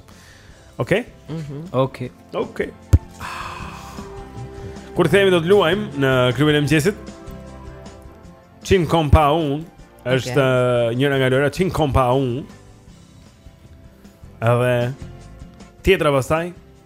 Okej? Mhm. Okej. Okej. Kur themi do të luajmë në klubin e mëngjesit. Chin Compound është eh, njëra nga lojërat Chin Compound. Edhe tjetra pastaj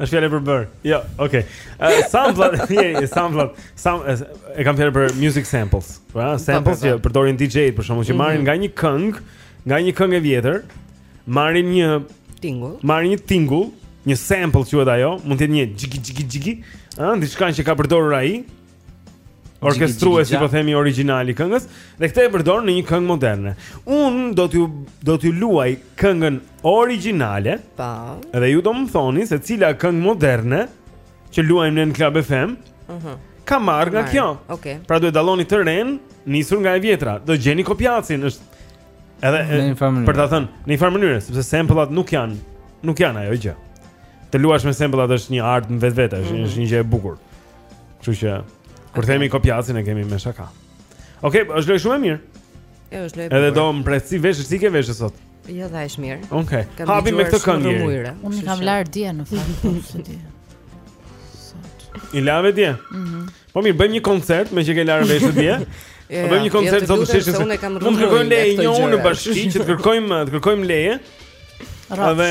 Është fjalë e përbërë. Jo, okay. Uh, sample, jeri, sample. Sam e kam fjalën për music samples. Pra, samples që përdorin DJ-t për shembull që marrin mhm. nga një këngë, nga një këngë e vjetër, marrin një tingull. Marrin një tingull, një sample quhet ajo, mund të jetë një xhigi xhigi xhigi, ëh, diçka që ka përdorur ai. orkestrues si po themi origjinali i këngës dhe këtë e përdor në një këngë moderne. Unë do t'ju do t'ju luaj këngën origjinale. Po. Dhe ju do më thoni se cila këngë moderne që luajmë në Club FM. Mhm. Uh Ka marrë nga kjo. Okej. Okay. Pra duhet dalloni të renë nisur nga e vjetra. Do gjeni kopjacin, është edhe e, për ta thënë në një farë mënyrë, sepse sample-at nuk janë nuk janë ajo gjë. Të luash me sample-at është një art në vetvete, është mm -hmm. një gjë e bukur. Kështu që kur themi kopjacin e kemi me shaka. Okej, okay, është lojë shumë e mirë. Jo, është lojë. Edhe do mprehësh veshët, si i ke veshët sot? Jo, dha është mirë. Okej. Okay. Hapim me këtë këngë. Unë i kam larë dje në fakt, po s'e di. I lave dje. Mhm. Mm po mirë, bëjmë një koncert meqë ke larë veshët dje. Po bëjmë një jo, koncert sot te sheshi. Unë kam rrugë. Mund të kërkojmë leje një unë në bashki që të kërkojmë, të kërkojmë leje. Edhe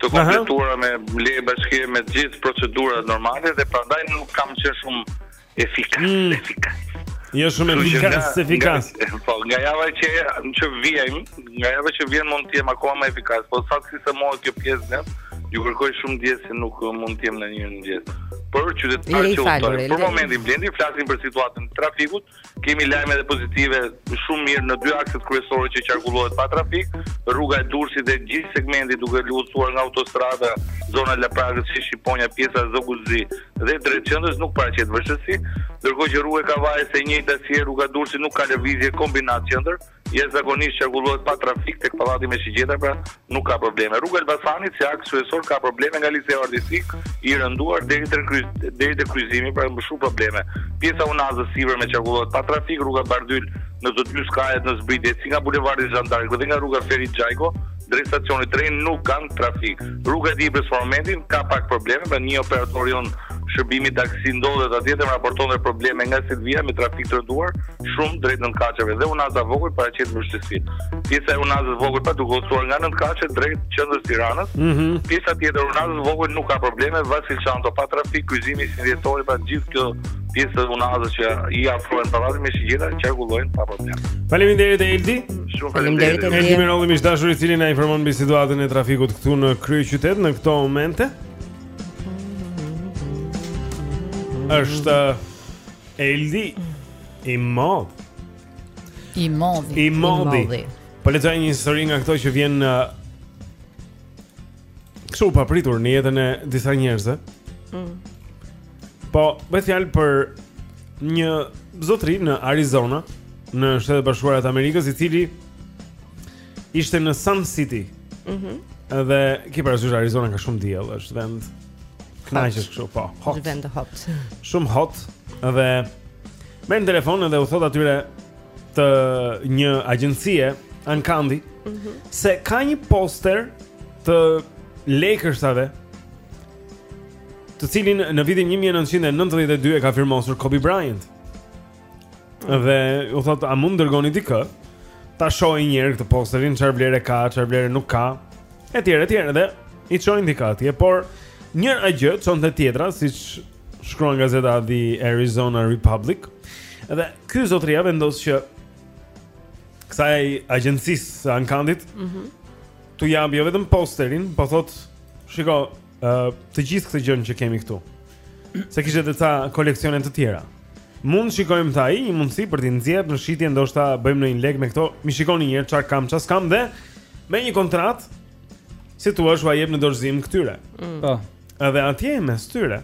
të kompletuara me leje bashkie me të gjithë procedurat normale dhe prandaj nuk kam qenë shumë efikas, mm. efikas. Jo shumë efikas, efikas. Po, nga java që që vjen, nga java që vjen mund të jem akoma më efikas, po sa sistemohet kjo pjesë, ju kërkoj shumë ndjesë nuk mund të jem në një mëngjes. Por qytetarët që udhëtojnë, për momentin Blendi flasin për situatën e trafikut, Kemi lajme edhe pozitive, shumë mirë në dy akset kryesore që qarkullohet pa trafik, rruga e Durrësit dhe gjithë segmenti duke lëvizur nga autostrada, zona e Laprakës, Sheshi Shqiponja, pjesa e Zogut Zi dhe drejt qendrës nuk paraqet vështirësi, ndërkohë që rruga e Kavajës e njëjta si e rruga Durrësit nuk ka lëvizje kombinat qendër. Jashtëzakonisht qarkullohet pa trafik tek pallati me shigjeta pra nuk ka probleme. Rruga e Elbasanit si aks kryesor ka probleme nga Liceu Artistik i rënduar deri te deri te kryqëzimi pra më shumë probleme. Pjesa unazës sipërme qarkullohet pa trafik, rruga Bardhyl në të dy skajet në zbritje si nga bulevardi Zhan d'Ark dhe nga rruga Ferit Xhajko drejt stacionit trenit nuk kanë trafik. Rruga e Dibrës për momentin ka pak probleme, pra një operator yni shërbimi taksi ndodhet atje dhe më raportonte probleme nga Selvia me trafik të rënduar shumë drejt nëntëkatësheve dhe unaza vogël paraqet vështirësi. Pjesa e unazës vogël pa duke udhëtuar nga nëntëkatëshet drejt qendrës Tiranës, mm -hmm. pjesa tjetër unazës vogël nuk ka probleme, Vasil Shanto pa trafik, kryqëzimi si dhjetori pra gjithë kjo pjesë të unazës që i afrohen pallatit me shigjeta qarkullojnë pa problem. Faleminderit Eldi. Shumë faleminderit. Eldi Mirolli miq të dashur i cili na informon mbi situatën e trafikut këtu në kryeqytet në këto momente. Është eh, Eldi i modh. I modh. I modh. Po lexoj një histori nga këto që vjen eh, Kështu papritur në jetën e disa njerëzve. Mm. Po, bëhet fjalë për një zotëri në Arizona, në Shtetet e Bashkuara të Amerikës, i cili ishte në Sun City. Mhm. Mm dhe ki parasysh Arizona ka shumë diell, është vend kënaqesh kështu, po. Hot. Është vend hot. Shumë hot dhe merr telefon dhe u thot atyre të një agjencie ankandi mm -hmm. se ka një poster të Lakersave të cilin në vitin 1992 e ka firmosur Kobe Bryant. Mm. Dhe u thot a mund dërgoni dikë? Ta shohë një herë këtë posterin, çfarë vlere ka, çfarë vlere nuk ka, etj, etj, dhe i çojnë dikë atje, por një gjë çon te tjetra, siç Shkruan gazeta The Arizona Republic. Edhe ky zotria vendos që kësaj agjencisë së ankandit, ëh, mm -hmm. t'u japë jo vetëm posterin, po thotë, shiko, ë uh, të gjithë këtë gjënë që kemi këtu. Se kishte edhe ca koleksione të tjera. Mund shikojmë tha ai, një mundësi për t'i nxjerrë në shitje ndoshta bëjmë ndonjë lek me këto. Mi shikoni një herë çfarë kam, çfarë s'kam dhe me një kontratë si thua, u jep në dorëzim këtyre. Mm. Po. Mm. Edhe atje mes tyre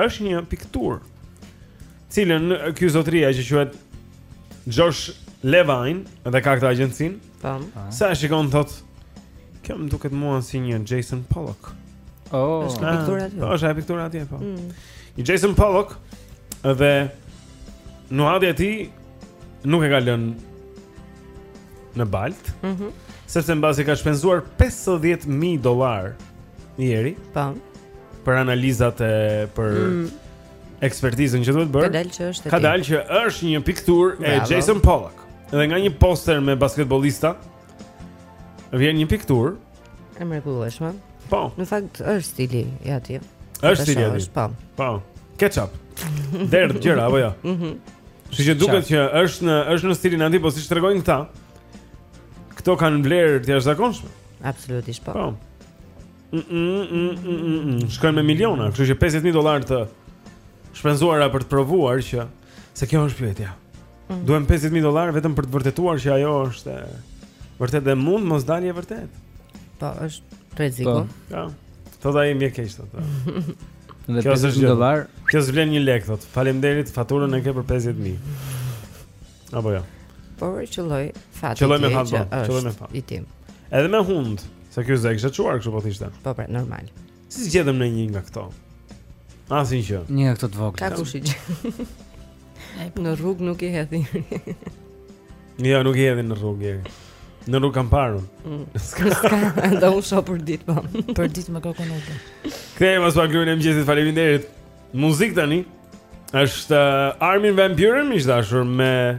është një pikturë të cilën ky zotëria që quhet Josh Levine dhe ka këtë agjencinë Tam. Po. Sa e shikon thotë Kjo më duket mua si një Jason Pollock Oh Êshtë ah, piktura atje Po është piktura atje po mm. Jason Pollock Dhe nuhatja e tij nuk e ka lënë në baltë. Mhm. Mm sepse mbasi ka shpenzuar 50000 dollarë, njeri. Po. Për analizat e për mm. ekspertizën që duhet bërë. Ka dalë që është. Ka dalë që është një pikturë e Jason Pollock. Dhe nga një poster me basketbollistë vjen një pikturë E mrekullueshme. Po. Në fakt është stili i atij. Është stili i atij. Po. Po. Ketchup. Derdh gjëra apo jo? Mhm. Siç duket që është në është në stilin e atij, po siç tregojnë këta, këto kanë vlerë të jashtëzakonshme. Absolutisht po. Po. Mm, mm, mm, Shkojnë me miliona, kështu që 50000 dollarë të shpenzuara për të provuar që Se kjo është pyetja. Mm. Duhen 50000 dollarë vetëm për të vërtetuar që ajo është e vërtetë dhe mund mos dalë e vërtetë. Po, është rreziku. Po. Ja. Thotë ai më vjen keq thotë. Dhe 50000 dollarë. Kjo s'vlen një lek thotë. Faleminderit, faturën e ke për 50000. Apo jo. Por qëlloi fat. Qëlloi me fat, po. qëlloi me fat. I tim. Edhe me hund, se ky zë kishte çuar kështu po thishte. Po, pra, normal. Si s'gjetëm ndonjë nga këto? Asnjë Një nga këto të vogla Ka kush i gjen Në rrugë nuk i hedhin Jo, nuk i hedh në rrugë njeri Në rrugë kam parë unë mm. Ska, ska, do unë shoh përditë po. Përditë më koko nuk Këtë e mësova për këtë mëngjes faleminderit Muzikë tani është uh, Armin van Buuren, miq të dashur me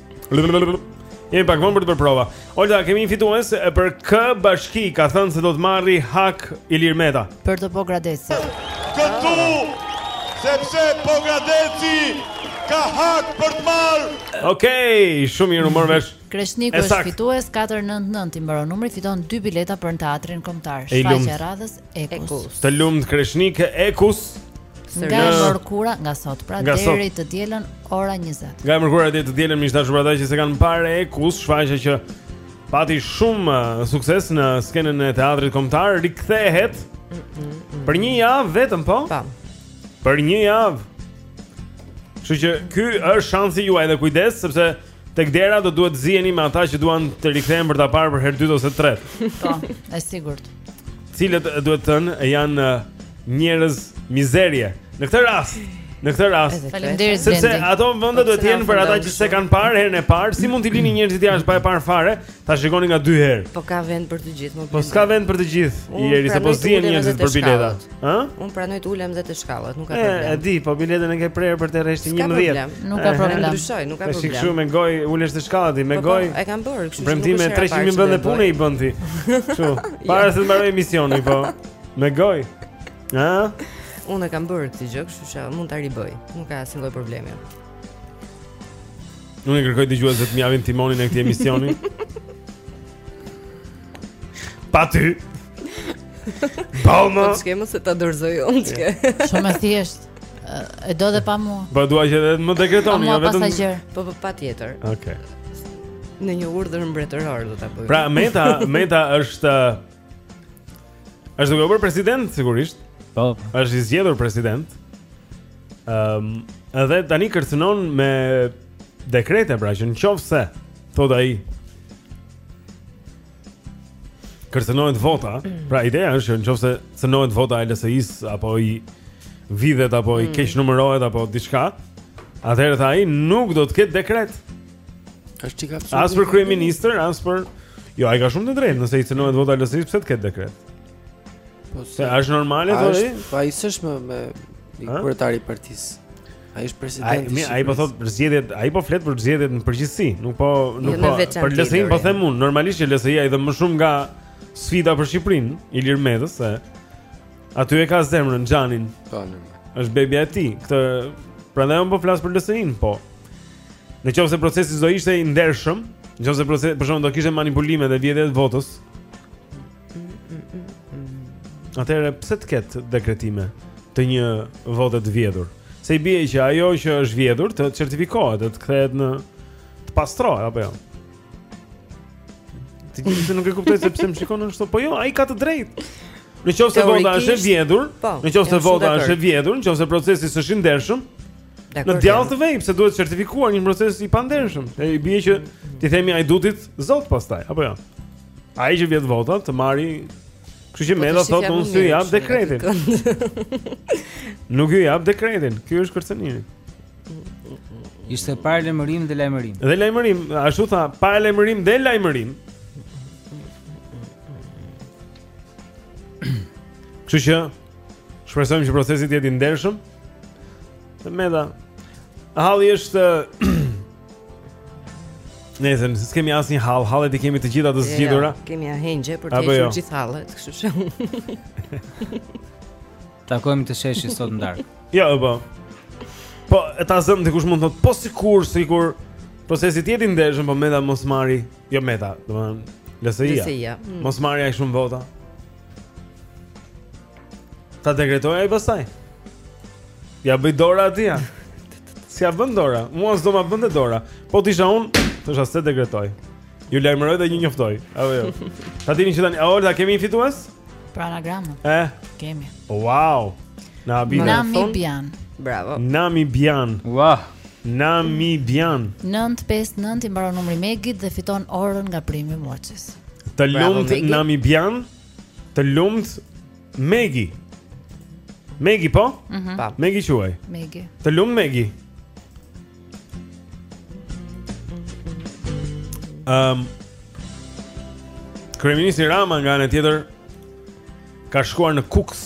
Jemi pak vonë për të bërë prova. Olga, kemi një fitues për kë bashki ka thënë se do të marrë hak Ilir Meta. Për te Pogradeci. Këtu sepse Pogradeci ka hak për të marrë. Okej, okay, shumë mirë u mor vesh. Kreshniku është fitues 499 i mbaron numri, fiton dy bileta për në teatrin kombëtar. Shfaqja e radhës Equus. Të lumtë Kreshnik Equus. Nga e mërkura nga sot, pra nga deri sot. të dielën ora 20. Nga e mërkura deri të dielën miq të dashur ata që s'e kanë parë Equus, shfaqja që pati shumë uh, sukses në skenën e teatrit kombëtar, rikthehet. Mm -mm -mm. Për një javë vetëm po? Po. Për një javë. Kështu që ky është shansi juaj dhe kujdes sepse Tek dera do duhet të ziheni me ata që duan të rikthehen për ta parë për herë dytë ose tretë. Po, e sigurt. Të cilët duhet thënë janë uh, njerëz mizorë. Në këtë rast, në këtë rast. Faleminderit Sepse ato vende duhet të jenë për ata që s'e kanë parë herën e parë, si mund t'i lini njerëzit jashtë pa e parë fare? Ta shikoni nga dy herë. Po ka vend për të gjithë, më Po s'ka vend për të gjithë. Ileri se po zihen njerëzit për bileta. Ë? Un pranoj të ulem dhe te shkallët, nuk ka problem. E di, po biletën e ke prerë për te rreshti 11. Nuk ka problem, nuk ka problem. Ndryshoj, nuk ka problem. Tash kështu me gojë ulesh te shkallët, me po, po, gojë. E kam bërë, kështu që. Premtim me 300 mijë vende pune i bën ti. Kështu. Para se të mbarojë emisioni, po. Me gojë. Ë? Un e kam bërë këtë gjë, kështu që mund ta ribëj. Nuk ka asnjë problem. Unë u kërkoj dëgjuesve të më japin timonin e këtij emisioni. Pa ty. Palma. Po çke mo se ta dorëzoj unë çke. Shumë e thjeshtë. E do dhe pa mua. Po dua që edhe të më dekretoni, jo vetëm. Po po patjetër. Okej. Me një urdhër mbretëror do ta bëj. Pra Meta, Meta është është duke u bërë president sigurisht. Po. Është i zgjedhur president. Ehm, um, edhe tani kërcënon me dekrete pra që në qoftë se thotë ai kërcënohet vota, mm. pra ideja është që në qoftë se cënohet vota e LSI-s apo i vidhet apo i mm. keqnumërohet apo diçka, atëherë tha ai nuk do të ketë dekret. Është çka thotë. As për kryeministër, as për Jo, ai ka shumë të drejtë, nëse i cënohet vota e LSI-s, pse të ketë dekret? Po se është normale thoni? Po ai s'është më kryetari i partisë. Ai është presidenti. Ai ai po thot për zgjedhjet, ai po flet për zgjedhjet në përgjithësi, nuk po nuk jo, po për LSI po them unë, normalisht që LSI-ja i dhemb më shumë nga ç'i dhemb për Shqipërinë, Ilir Metës se aty e ka zemrën xhanin. Po. Është bebia e tij. Këtë prandaj un po flas për LSI-n po. Në qoftë se procesi do ishte i ndershëm, në qoftë se procesi për shembull do kishte manipulime dhe vjedhje të votës, Atëherë pse të ketë dekretime të një vote të vjedhur? Se i bie që ajo që është vjedhur të certifikohet, të kthehet në të pastrohet apo jo? Si, si, se nuk e kuptoj se pse më shikon ashtu, po jo, ai ka të drejtë. Në qoftë se vota është e vjedhur, po, në qoftë se vota është e vjedhur, në qoftë se procesi s'është i ndershëm, Në djall të vejë, pse duhet certifikuar një proces i pandershëm E i bie që t'i themi hajdutit zot pastaj, apo jo? Ja. Ai që vjedh vota të marri Kështu që po Meta thot unë s'ju jap dekretin. Nuk ju jap dekretin. Ky është kërcënimi. Ishte paralajmërim dhe lajmërim. Dhe lajmërim, ashtu tha, paralajmërim dhe lajmërim. Kështu që shpresojmë që procesi të jetë i ndershëm. Meta, halli është Ne them, s'kemi asnjë hall, hallet i kemi të gjitha të zgjidhura. Ja, kemi ahengje për të hequr jo. gjithë hallet, kështu që. Takohemi te sheshi sot në darkë. Jo, po. Po, e ta zëmë dikush mund të thotë, po sikur, sikur procesi të jetë i ndershëm, po Meta mos marri, jo Meta, domethënë LSI-ja. LSI-ja. Mm. Mos marri aq shumë vota. Ta dekretojë ai pastaj. Ia bën dora atij. S'ia bën dora. Mua s'do ma bënte dora. Po të isha unë, thosha s'e dekretoj. Ju lajmëroj dhe ju njoftoj. Apo jo. E dini që tani, Olta kemi një fitues? Për anagramë. Eh, kemi. Wow. Na bën. Namibian. Bravo. Namibian. Wow. Namibian. 959 i mbaron numri Megit dhe fiton orën nga Prime Watches. Të lumtë Namibian. Të lumtë Megi. Megi po? Mm -hmm. Pa. Megi quhet. Megi. Të lumtë Megi. Ehm. Um, Kryeministri Rama nga ana tjetër ka shkuar në Kukës.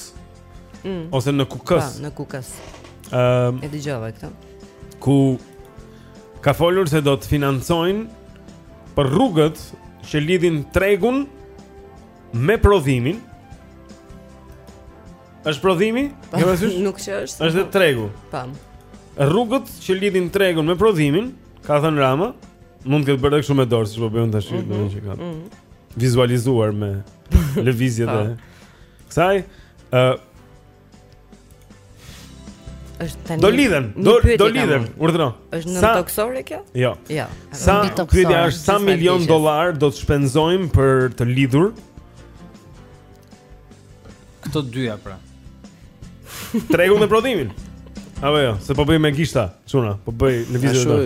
Mm. Ose në Kukës. Po, në Kukës. Ëm, ehm, e dëgjova këtë. Ku ka folur se do të financojnë për rrugët që lidhin tregun me prodhimin. Është prodhimi? Pa, po, nuk që është. Është tregu. Pam. Po. Rrugët që lidhin tregun me prodhimin, ka thënë Rama, mund të ketë bërë kështu me dorë, siç po bëjmë tash, mm -hmm. domethënë që ka. Mm -hmm. Vizualizuar me lëvizjet e Kësaj, ë uh, është tani. Do lidhen, do do lidhen, urdhëro. Është nëntokësore kjo? Jo. Jo. Sa pyetja është sa milion dollar do të shpenzojmë për të lidhur? Këto dyja pra. Tregun me prodhimin. Apo jo, se po bëj me gishta, çuna, po bëj një vizë.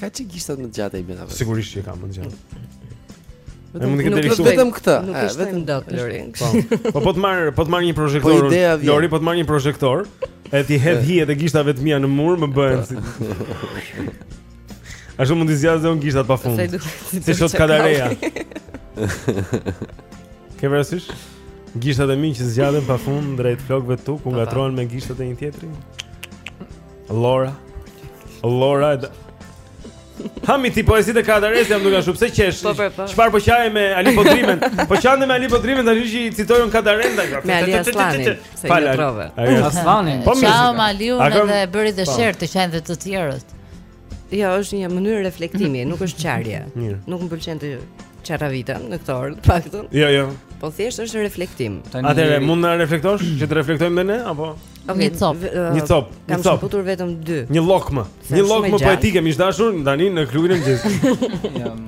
Ka që gishtat më të gjata i bie të Sigurisht që i ka më të gjata Vetëm, mund të ketë lëshuar vetëm këtë. Nuk është vetëm dot Lori. Po. po po të marr, po të marr një projektor. Po ideja vjen. Lori po të marr një projektor, e t'i hedh hijet e gishtave të mi në mur, më bëhen si. A shumë mund të zgjas dhe unë gishtat pa fund Siç thotë Kadareja Ke vërësish? Gishtat e mi që zgjaten pa fund Drejt flokëve të tu Ku ngatërrohen me gishtat e një tjetri Lora. Lora. Ha mi ti po e si të katë arresti jam duke ashtu pse qesh po, po, po. Çfarë po qaj me Ali Podrimen Po qande me Ali Podrimen të rishi i citojnë në katë arrenda Me Ali Aslanin Se i në trove, Aslanin po, Qao ma Aliun edhe bëri dhe të qajnë dhe të tjerët Jo është një mënyrë reflektimi Nuk është qarje Nuk më pëlqen të qaravitem në këtë orë, të paktën. Jo, jo. Po thjesht është reflektim. Atëherë mund na reflektosh që të reflektojmë dhe ne apo Okay, një copë. Një copë. Kam shkëputur vetëm dy. Një lokmë. Një lokmë poetike më dashur tani në klubin e mëngjesit. Jam.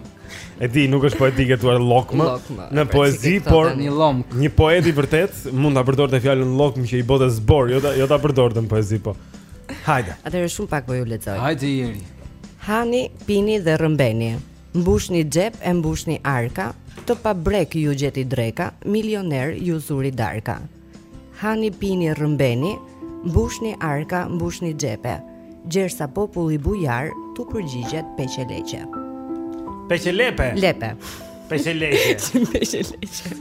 E di, nuk është poetike thua lokmë. Në poezi, por një lomk. Një poet i vërtet mund ta përdorte fjalën lokmë që i bote zbor, jo ta jo ta përdorte në poezi po. Hajde. Atëherë shumë pak po ju lexoj. Hajde ieri. Hani, pini dhe rrëmbeni. Mbushni xhep e mbushni arka, të pa brek ju gjeti dreka, milioner ju zuri darka. Hani pini rrëmbeni, mbushni arka, mbushni xhepe, gjersa populli bujar t'u përgjigjet peqe leqe. Peqe lepe. Lepe. Peqe leqe. peqe leqe.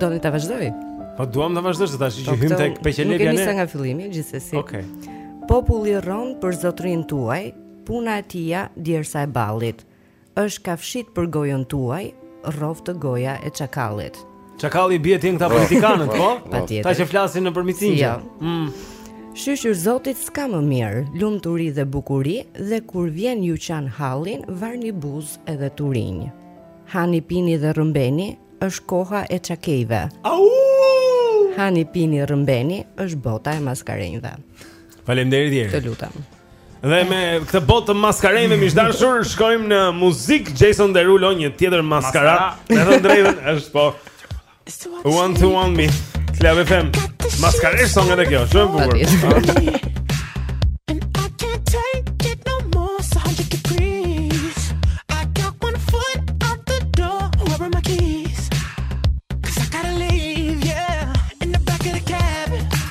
Doni ta vazhdoj? Po duam ta vazhdosh se tash që po, hymë tek peqe lepe ne. Nuk e nisa nga fillimi gjithsesi. Okej. Okay. Populli rron për zotërinë tuaj, puna e tija djersa e ballit. Është kafshitë për gojën tuaj, rroftë goja e çakallit. Çakalli bie te këta politikanët, po? Patjetër. Këta që flasin nëpër mitingje. Jo. Mm. Shyqyr Zotit s'ka më mirë, lumturi dhe bukuri dhe kur vjen ju qan hallin, varni buzë edhe turinj. Hani pini dhe rrëmbeni, është koha e çakejve. Au! Hani pini rrëmbeni, është bota e maskarenjve. Faleminderit Jeri. Të lutem. Dhe me këtë botë të maskarenjve miq të dashur, shkojmë në muzikë Jason Derulo, një tjetër maskara. Me të drejtë është po. Want to Want Me. Club FM. Maskaresh song edhe kjo, shumë bukur.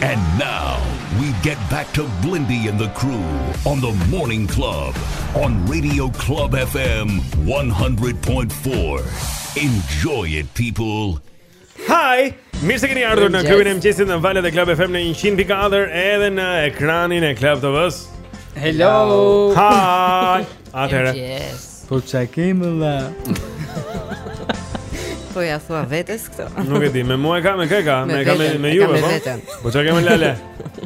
And now we get back to Blendi and the crew on the Morning Club on Radio Club FM 100.4. Enjoy it people. Hi. Mirë se keni ardhur në klubin e mëngjesit në valët e Club FM në 100.4 edhe në ekranin e Club TV-s. Hello. Hi. Atëherë. Yes. Po ça ke më la? Po ja thua vetes këtë. Nuk e di, me mua e kam, e ke ka, me kam me ju apo? Po ça ke më lale?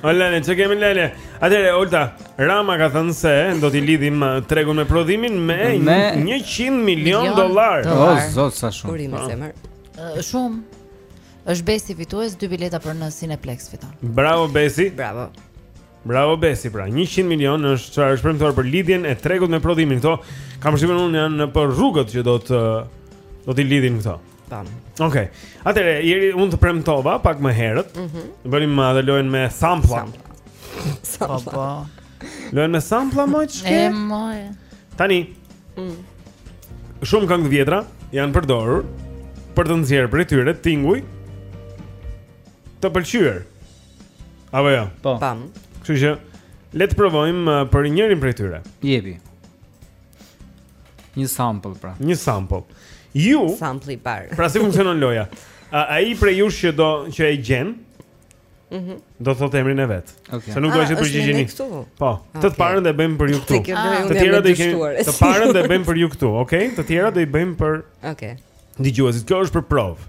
O lale, ça ke më lale? Atëherë Olta, Rama ka thënë se do të lidhim uh, tregun me prodhimin me 100 milion dollar. O zot sa shumë. Urime ah, zemër. Uh, shumë. Është Besi fitues, dy bileta për në Cineplex fiton. Bravo Besi. Bravo. Bravo Besi, pra 100 milion është çfarë është premtuar për lidhjen e tregut me prodhimin këto, kam përshtypjen unë janë për rrugët që do të do t'i lidhin këto. Tan. Okej. Okay. Atëherë, Jeri unë të premtova pak më herët. Mhm. Mm Bëjmë atë uh, lojën me sampla. Sampla. Po, po. Lojën me sampla më të shkë. E moj. Tani. Mm. Shumë këngë të vjetra janë përdorur për të nxjerrë prej tyre tinguj të pëlqyer. Apo jo. Po. Pam. Kështu që le të provojmë uh, për njërin prej tyre. Jepi. Një sample pra. Një sample. Ja sample i parë. Pra si funksionon loja? Ai prej jush që do që e gjen? Mhm. Do thotë emrin e vet. Okay. Se nuk duhet të ah, të përgjigjeni. Po. Të të parën do e bëjmë për ju këtu. Të tjerat do i kemi. Të parën do e bëjmë për ju këtu, okay? Të tjerat do i bëjmë për okay, dëgjuesit, kjo është për provë.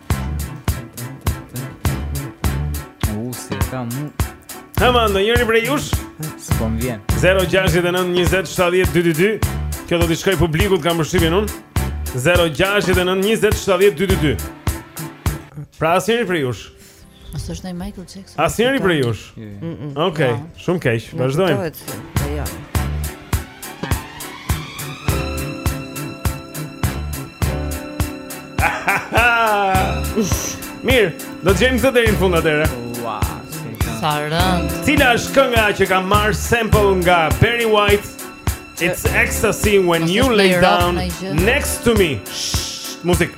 U, s'e kam. Hë pra, asnjëri prej jush S'po vjen 0-6-9-20-7-12-2 Kjo do t'i shkojë publikut kam përshtypjen unë 0-6-9-20-7-12-2 Pra asnjëri prej jush A s'është ndonjë Michael Jackson? Asnjëri prej jush? Ok, shumë keq, vazhdojmë. Në të të jo. Mirë, do ta gjejmë këtë deri në fund atëherë. Ua, s'e ka. Sa rëndë. Cila është kënga që ka marrë sample nga Barry White? It's ecstasy when you lay down next to me. Shhh, muzikë.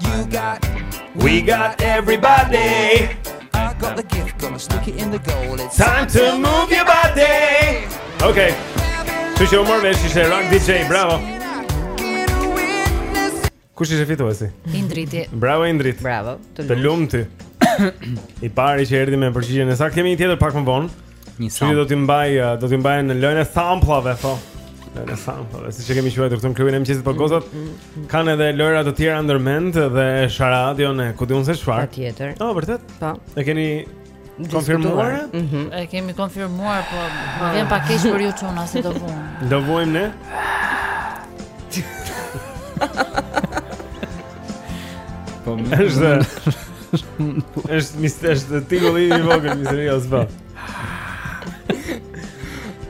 You got, we got everybody. I got the gift, gonna stick it in the goal. It's time to move your body. Okay. Kështu që u mor vesh ishte Rock DJ, bravo. Kush ishte fituesi? Indriti. Bravo Indrit. Bravo. Të lumtë. I pari që erdhi me përgjigjen e saktë. Kemi një tjetër pak më vonë. Një sample. Që do ta mbaj, uh, do ta mbajmë lojën e samplave, po. Lojën e samplave, siç e kemi quajtur këtu në klubin e mëngjesit po gocat. Mm, mm, mm. Kanë edhe lojëra të tjera ndër mend dhe sharada e ku di unë se çfarë. Patjetër. Po, vërtet? Po. E keni konfirmuar? Mhm. Mm e kemi konfirmuar, po më vjen pak keq për ju çuna se do vuani. Do vuajmë ne? Po më është. Është mister, është tingulli i vogël misterios po.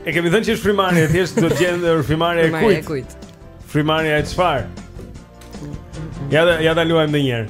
E kemi thënë që është frymarrje, thjesht do të gjendet frymarrja e kujt? kujt? Frymarrja e çfarë? Ja ta, ja ta luajmë dhe njëherë.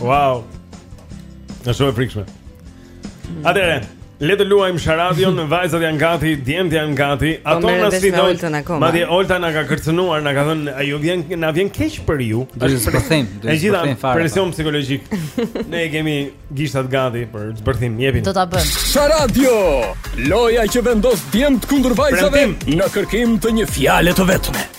Wow. Është shumë e frikshme. Atëherë, le të luajmë sharadion, vajzat janë gati, djemt janë gati. Po, Ato na sfidojnë. Madje Olta na ka kërcënuar, na ka thënë, "Ajo vjen, na vjen keq për ju?" Është për them, do të them fare. Presion psikologjik. Ne i kemi gishtat gati për zbërthim, jepin. Do ta bëjmë. Sharadio, loja që vendos djemt kundër vajzave në kërkim të një fjale të vetme.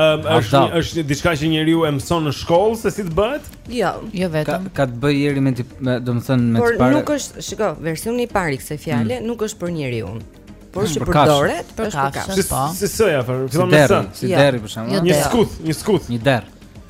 Ëm është një, është diçka që njeriu e mëson në shkollë se si të bëhet? Jo, jo vetëm. Ka, ka të bëjë Eri me, me domethënë me të parë. Por nuk është, shiko, versioni i parë i kësaj fjale mm. nuk është për njeriu. Por që përdoret për kafshë. Si po. si soja, fillon me s. Si derri për shembull. Jo, një skuth, një skuth. Një derr.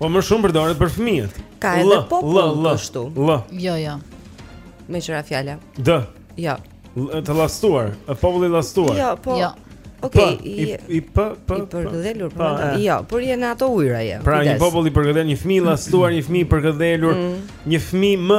Po më shumë përdoret për fëmijët. Ka edhe popull kështu. L. Jo, jo. Me çfarë fjala. D. Jo. Të llastuar, e popull i llastuar. Jo, po. Jo. Okej, i i p p i përgëdhelur, po. Jo, por je në ato ujëra je. Pra një popull i përgëdhelur, një fëmijë i llastuar, një fëmijë i përgëdhelur, mm. një fëmijë më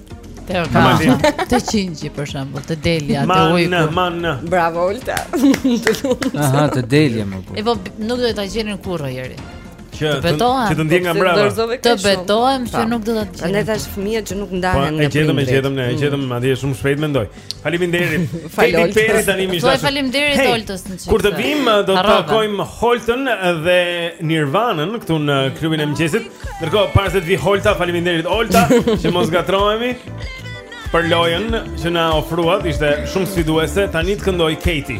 Te kafsha. Te qingji për shembull, te delja, te ujku. Man, man. Bravo Olta. Aha, te delja më po. E po nuk do ta gjenin kurrë Eri. Që të betohem. Që të ndjek nga prapa. Të betohem se nuk do ta gjenin. Ne tash fëmijët që nuk ndahen po, nga. E gjetëm, e gjetëm, ne e gjetëm, madje shumë shpejt mendoj. Faleminderit. Faleminderit Eri tani më jashtë. Faleminderit hey, Oltës në çfarë. Kur të vijmë do të takojmë Holtën dhe Nirvanën këtu në klubin e mëngjesit. Ndërkohë para se të vijë Holta, faleminderit Olta që mos ngatërrohemi. Për lojën që na ofruat ishte shumë sfiduese. Tani të këndojë Katie.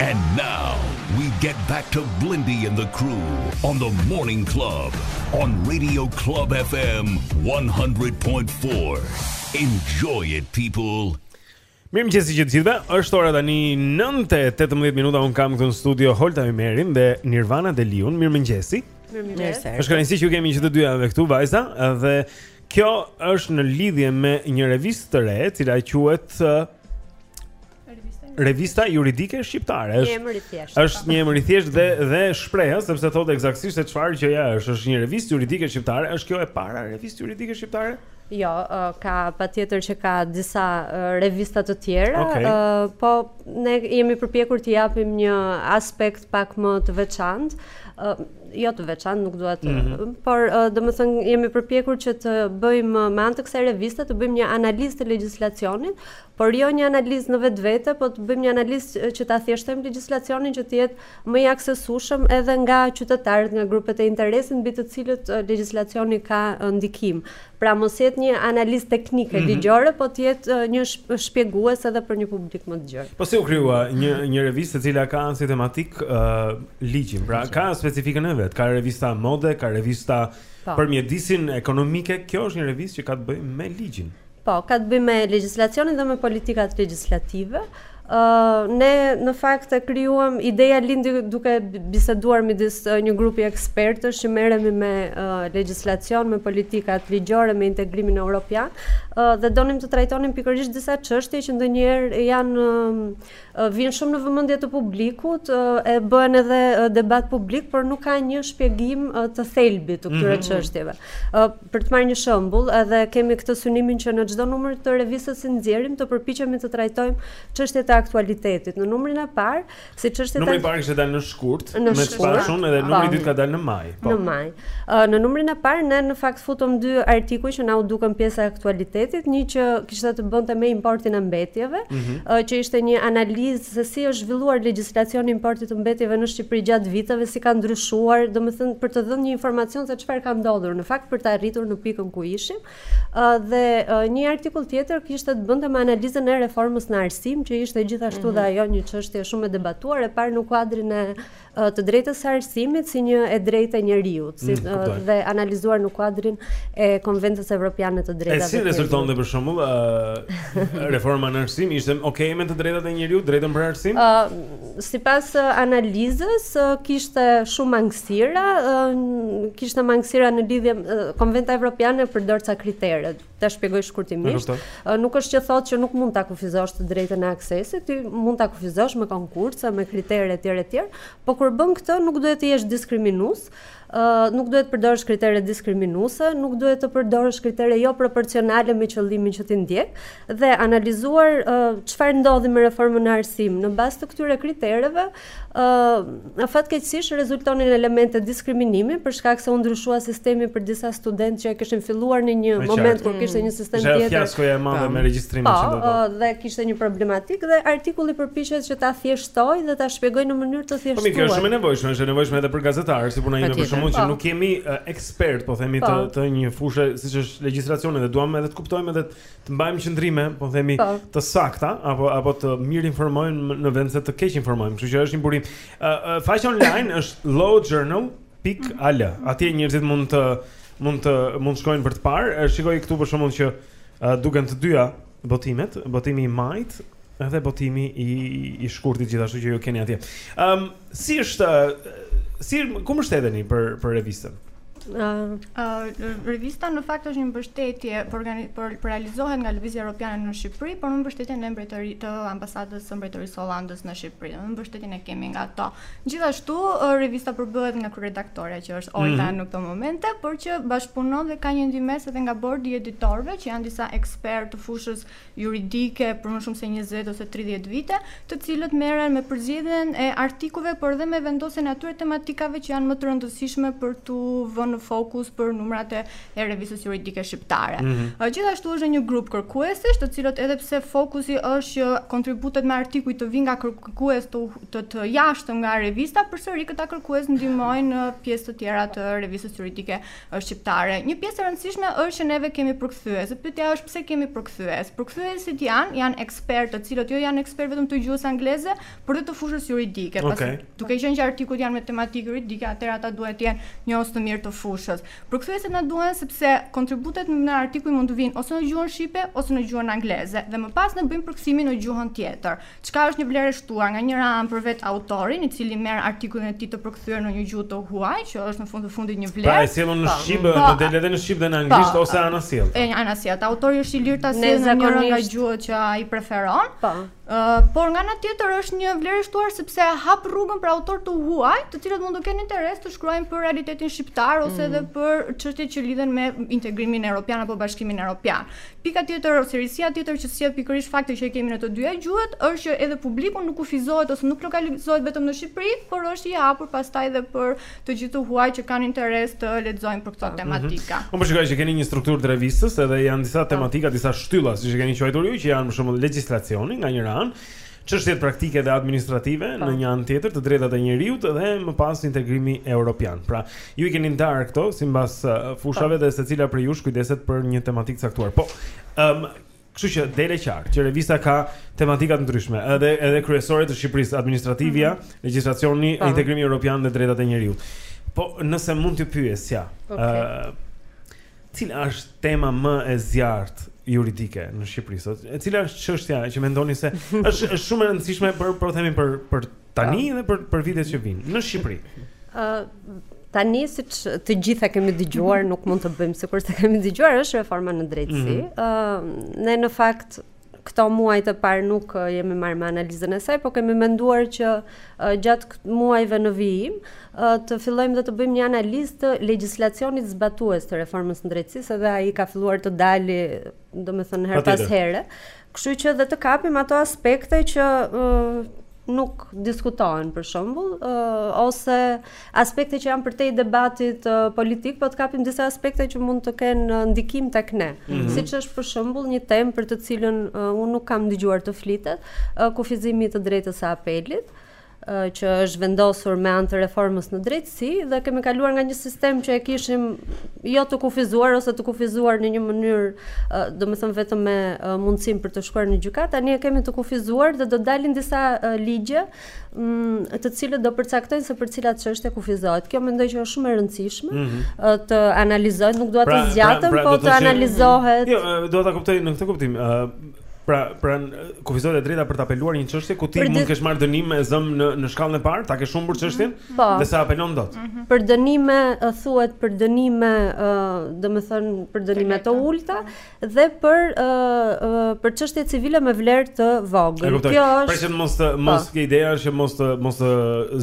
And now we get back to Blendi and the crew on the morning club on Radio Club FM 100.4 enjoy it people Mirëmëngjesi që të gjithëve, është ora tani 9.18 minuta, unë kam këtu në studio Holta Ymerin dhe Nirvana Deliun, mirëmëngjesi Mirëmëngjesi është kënaqësi që ju kemi që të dyja dhe këtu, vajza Dhe kjo është në lidhje me një revistë të re, e cila quhet uh, Revista juridike shqiptare është. Një emër i thjeshtë. Është po. një emër i thjeshtë dhe dhe shprehës sepse thotë eksaktësisht se çfarë që është, është një revistë juridike shqiptare, është kjo e para revistë juridike shqiptare? Jo, uh, ka patjetër që ka disa uh, revista të tjera, okay. uh, po ne jemi përpjekur të japim një aspekt pak më të veçantë. Uh, jo të veçantë, nuk dua të, mm -hmm. por uh, domethënë jemi përpjekur që të bëjmë me anë të kësaj reviste të bëjmë një analizë të legjislacionit por jo një analizë në vetvete, po të bëjmë një analizë që ta thjeshtojmë legjislacionin që të jetë më i aksesueshëm edhe nga qytetarët, nga grupet e interesit mbi të cilët legjislacioni ka ndikim. Pra mos jetë një analizë teknike mm -hmm. ligjore, po të jetë një shpjegues edhe për një publik më të gjerë. Po si u krijua një një revistë e cila ka si tematikë uh, ligjin. Pra ka specifikën e vet, ka revista mode, ka revista, po, për mjedisin, ekonomike. Kjo është një revistë që ka të bëjë me ligjin. Po, ka të bëjë me legjislacionin dhe me politikat legjislative. Ne në fakt e krijuam, ideja lindi duke biseduar midis një grupi ekspertësh që merremi me legjislacion, me politikat ligjore, me integrimin europian dhe donim të trajtonim pikërisht disa çështje që ndonjëherë janë vijnë shumë në vëmendje të publikut, e bëhen edhe debat publik, por nuk ka një shpjegim të thelbit të këtyre mhm, mhm. çështjeve. Për të marrë një shembull, edhe kemi këtë synimin që në çdo numër të revistës që nxjerrim të përpiqemi të trajtojmë çështjet e aktualitetit. Në numrin e parë, si çështje Numri i parë ka dalë në shkurt, më parë, edhe numri i dytë ka dalë në maj. Po. Në maj. Në numrin e parë ne në fakt futëm dy artikuj që na u dukën pjesë e aktualitetit, një që kishte të bënte me importin e mbetjeve, mm -hmm. që ishte një analizë se si është zhvilluar legjislacioni i importit të mbetjeve në Shqipëri gjatë viteve, si ka ndryshuar, domethënë për të dhënë një informacion se çfarë ka ndodhur në fakt për të arritur në pikën ku ishim. Uh, dhe uh, një artikull tjetër kishte të bënte me analizën e reformës në arsim, që ishte gjithashtu mm -hmm. dhe ajo një çështje shumë e debatuar e parë në kuadrin e të drejtës së arsimit si një e drejtë e njeriut, si mm, dhe analizuar në kuadrin e Konventës Evropiane të Drejtave. E si rezultonte për shembull, ë reforma në arsim ishte okay me të drejtat e njeriut, drejtën për arsim? Ë sipas analizës kishte shumë mangësira, kishte mangësira në lidhje Konventa Evropiane përdor ca kritere. ta shpjegoj shkurtimisht, nuk është që thotë që nuk mund ta kufizosh të drejtën e aksesit, ti mund ta kufizosh me konkurse, me kritere etj etj, por kur bën këtë nuk duhet të jesh diskriminues, nuk duhet të përdorësh kritere diskriminuese, nuk duhet të përdorësh kritere jo proporcionale me qëllimin që ti ndjek dhe analizuar çfarë ndodhi me reformën në arsim në bazë të këtyre kritereve, Ëh, fatkeqësisht rezultonin elemente diskriminimi për shkak se u ndryshua sistemi për disa studentë që e kishin filluar në një moment kur kishte një sistem tjetër. Ishte fiaskoja e madhe me regjistrimin që do të. Po, dhe kishte një problematikë dhe artikulli përpiqet që ta thjeshtojë dhe ta shpjegojë në mënyrë të thjeshtuar. Po mirë, është shumë e nevojshme, është e nevojshme edhe për gazetarë, si puna ime për shembull që nuk jemi ekspertë, po themi të të një fushe siç është legjislacioni dhe duam edhe të kuptojmë edhe të mbajmë qëndrime, po themi, po. të sakta apo apo të mirinformojmë në vend se të keqinformojmë. Kështu që është një burim. Ë uh, faqja online është lawjournal.al. Atje njerëzit mund të mund të mund të shkojnë për të parë. Shikoj këtu për shembull që uh, duken të dyja botimet, botimi i majit Edhe botimi i i shkurtit gjithashtu që ju keni atje. Ëm, um, si është si ku mbështeteni për për revistën? Uh, uh, revista në fakt është një mbështetje për, për, për realizohet nga Lëvizja Europiane në Shqipëri, por në mbështetje në mbështetje të ambasadës së Mbretërisë së Holandës në Shqipëri. Ne mbështetjen e kemi nga to. Gjithashtu uh, revista përbëhet nga kryeredaktore që është Olga mm -hmm. në këto momente, por që bashkëpunon dhe ka një ndihmesë edhe nga bordi i editorëve që janë disa ekspertë të fushës juridike për më shumë se njëzet ose tridhjetë vite, të cilët merren me përzgjedhjen e artikujve, por dhe me vendosjen e atyre tematikave që janë më të rëndësishme për t'u vënë në fokus për numrat e, e revistës juridike shqiptare. Mm -hmm. Gjithashtu është një grup kërkuesish, të cilët edhe pse fokusi është që kontributet me artikuj të vijnë nga kërkues të, të, të jashtëm nga revista, përsëri këta kërkues ndihmojnë në pjesë të tjera të revistës juridike ëh shqiptare. Një pjesë e rëndësishme është që neve kemi përkthyes dhe pyetja është pse kemi përkthyes. Përkthyesit janë janë ekspertë të cilët jo janë ekspertë vetëm të gjuhës angleze, por dhe të fushës juridike. Pasi okay. duke qenë që artikujt janë me tematikë juridike, atëherë ata duhet të jenë njohës të mirë të fushës. Përkthyesit na duhen sepse kontributet në artikuj mund të vijnë ose në gjuhën shqipe ose në gjuhën angleze dhe më pas ne bëjmë përkthimin në gjuhën tjetër. Çka është një vlerë e shtuar, nga njëra anë për vetë autorin, i cili merr artikullin e tij të përkthyer në një gjuhë të huaj, që është në fund të fundit një vlerë. Pra e sjell në po, shqip, po, do dalë edhe në shqip dhe në anglisht pa, po, ose anasjelltas. E anasjelltas. Autori është i lirë ta sjellë në njëra nga gjuhët që ai preferon. Po. Uh, por nga ana tjetër është një vlerë e shtuar sepse hap rrugën për autorë të huaj, të cilët mund të kenë interes të shkruajnë për realitetin shqiptar ose mm. edhe për çështje që lidhen me integrimin evropian apo bashkimin evropian. Pika tjetër ose risia tjetër që sjell pikërisht fakti që e kemi në të dyja gjuhët është që edhe publiku nuk kufizohet ose nuk lokalizohet vetëm në Shqipëri, por është i hapur pastaj dhe për të gjithë të huajt që kanë interes të lexojnë për këto tematika. Unë po shikoj që keni një strukturë të revistës edhe janë disa tematika, disa shtylla, siç i keni quajtur ju, që janë për shembull legjislacioni nga njëra anë, çështjet praktike dhe administrative pa. Po. në një anë tjetër të drejtat e njeriut dhe më pas integrimi europian. Pra, ju i keni ndarë këto sipas uh, fushave pa. Po. dhe secila prej jush kujdeset për një tematikë të caktuar. Po, ëm um, Kështu që del e qartë që revista ka tematika të ndryshme, edhe edhe kryesore të Shqipërisë, administrativja, mm -hmm. legjislacioni, po. integrimi europian dhe të drejtat e njeriut. Po, nëse mund të pyesja, okay. uh, Cila është tema më e zjarrtë juridike në Shqipëri sot? E cila është çështja që mendoni se është është shumë e rëndësishme për po themi për për tani ah. dhe për për vitet që vijnë në Shqipëri? Ë uh, tani siç të gjitha kemi dëgjuar, nuk mund të bëjmë sikur s'e kemi dëgjuar, është reforma në drejtësi. Ë mhm. mm -hmm. uh, ne në fakt këto muaj të parë nuk jemi marrë me analizën e saj, por kemi menduar që gjatë muajve në vijim të fillojmë dhe të bëjmë një analizë të legjislacionit zbatues të reformës së drejtësisë, edhe ai ka filluar të dali, domethënë herë pas here. Kështu që dhe të kapim ato aspekte që nuk diskutohen për shembull, ose aspekte që janë përtej debatit uh, politik, po të kapim disa aspekte që mund të kenë uh, ndikim tek ne. Mm -hmm. Siç është për shembull një temë për të cilën uh, unë nuk kam dëgjuar të flitet, uh, kufizimi i të drejtës së apelit që është vendosur me anë të reformës në drejtësi dhe kemi kaluar nga një sistem që e kishim jo të kufizuar ose të kufizuar në një mënyrë, domethënë vetëm me mundësinë për të shkuar në gjykatë, tani e kemi të kufizuar dhe do dalin disa ligje të cilët do përcaktojnë se për cilat çështje kufizohet. Kjo mendoj që është shumë e rëndësishme mm -hmm. të analizohet, nuk dua pra, të zgjatem, pra, pra, po të, të analizohet. Jo, dua ta kuptoj në këtë kuptim. Ë Pra, pra kufizohet e drejta për të apeluar një çështje ku ti mund të kesh marrë dënim e zëm në në shkallën e parë, ta kesh humbur çështjen, mm -hmm. Po. dhe s'e apelon dot. Mm -hmm. Për dënime thuhet për dënime, ë, uh, domethënë për dënime të ulta, dhe për ë uh, për çështje civile me vlerë të vogël. Kjo është Pra që mos të po. mos ke ideja është që mos të mos të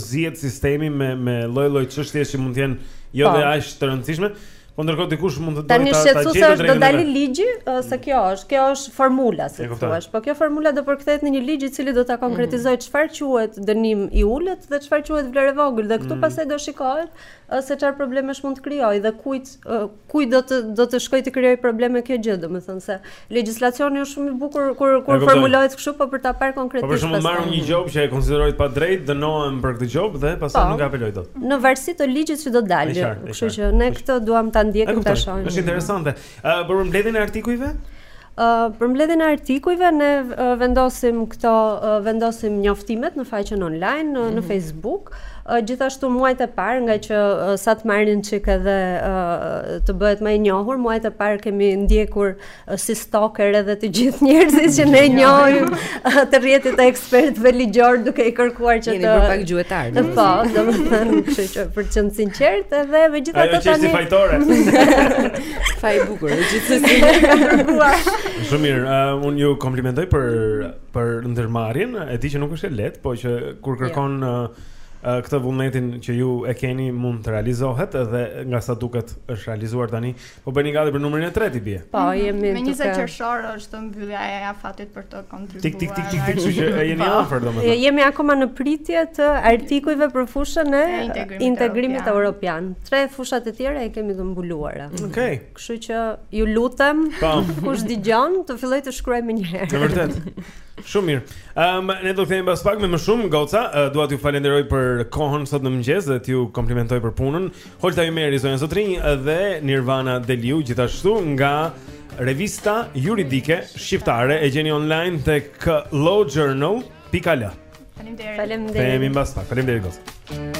zihet sistemi me me lloj-lloj çështjesh që mund të jenë jo pa. Po. dhe aq të rëndësishme. Po ndërkohë dikush mund të dojë ta ta gjejë. Tani shqetësues është do dalë ligji se kjo është, kjo është formula si thua. Po kjo formula do përkthehet në një ligj i cili do ta konkretizojë mhm. çfarë quhet dënim i ulët dhe çfarë quhet vlerë e vogël dhe këtu mhm. pastaj do shikohet se çfarë problemesh mund të krijojë dhe kujt Kujt do të do të shkojë të krijojë probleme kjo gjë, domethënë se legjislacioni është shumë i bukur kur kur formulohet kështu, po për ta parë konkretisht. Po për shembull marr një gjobë që e konsideroj të padrejtë, dënohem për këtë gjobë dhe pastaj po, nuk apeloj dot. Në varësi të ligjit që do të dalë. Kështu që ne këtë duam ta ndjekim ta shohim. Është interesante. Ë për mbledhjen e artikujve? Për mbledhjen e artikujve ne vendosim këto vendosim njoftimet në faqen online në, në mhm. Facebook. Gjithashtu muajt e parë, ngaqë sa të marrin çik edhe të bëhet më i njohur, muajt e parë kemi ndjekur si stalker edhe të gjithë njerëzit që ne njohim të rrjetit të ekspertëve ligjorë duke i kërkuar që të jeni për pak gjuetar. Po, domethënë, kështu që për të qenë sinqertë edhe megjithatë tani. Ajo është fajtore. Faj bukur, e gjithsesi e kam kërkuar. Shumë mirë, uh, unë ju komplimentoj për për ndërmarrjen. E di që nuk është e lehtë, po që kur kërkon yeah. uh, uh, këtë vullnetin që ju e keni mund të realizohet edhe nga sa duket është realizuar tani Po bëni gati për numrin e tretë i bie. Po, mhm. jemi me 20 qershor është mbyllja e afatit për të kontribuar. Tik tik tik tik tik, kështu që jeni po. afër domethënë. Jemi akoma në pritje të artikujve për fushën e integrimit europian. Tre fushat e tjera i kemi të mbuluara. Mhm. Okej. Kështu që ju lutem, po. kush dëgjon, të fillojë të shkruajë menjëherë. Në vërtetë. Shumë mirë. Ehm, ne do të kthehemi pas pak me më shumë goca. Dua t'ju falenderoj për kohën sot në mëngjes dhe t'ju komplimentoj për punën. Holta Ymeri zonja zotërinj dhe Nirvana Deliu gjithashtu nga revista juridike shqiptare e gjeni online tek lawjournal.al. Faleminderit. Faleminderit. Kthehemi mbas pak. Faleminderit goca.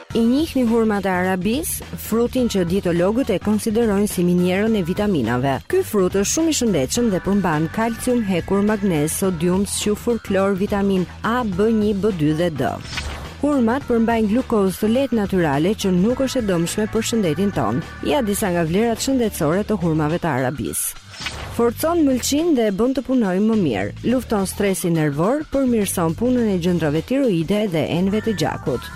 I njihni hurmat e Arabisë, frutin që dietologët e konsiderojnë si minierën e vitaminave. Ky frut është shumë i shëndetshëm dhe përmban kalcium, hekur, magnez, sodium, sulfur, klor, vitaminë A, B1, B2 dhe D. Hurmat përmbajnë glukozë të lehtë natyrale që nuk është e dëmshme për shëndetin tonë. Ja disa nga vlerat shëndetësore të hurmave të Arabisë. Forcon mëlçinë dhe e bën të punojë më mirë. Lufton stresin nervor, përmirëson punën e gjëndrave tiroide dhe enëve të gjakut.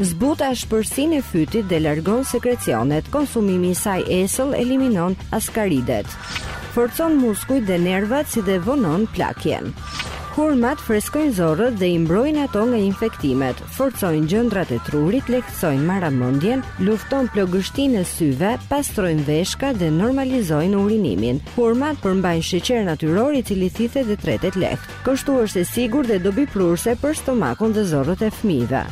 Zbut ashpërsinë e fytit dhe largon sekrecionet. Konsumimi i saj esëll eliminon askaridet. Forcon muskujt dhe nervat si dhe vonon plakjen. Hurmat freskojnë zorrët dhe i mbrojnë ato nga infektimet. forcojnë gjëndrat e trurit, lehtësojnë marramendjen, lufton plogështinë e syve, pastrojnë veshka dhe normalizojnë urinimin. Hurmat përmbajnë sheqer natyror i cili thithet dhe tretet lehtë. Kështu është e sigurt dhe dobiprurëse për stomakun dhe zorrët e fëmijëve.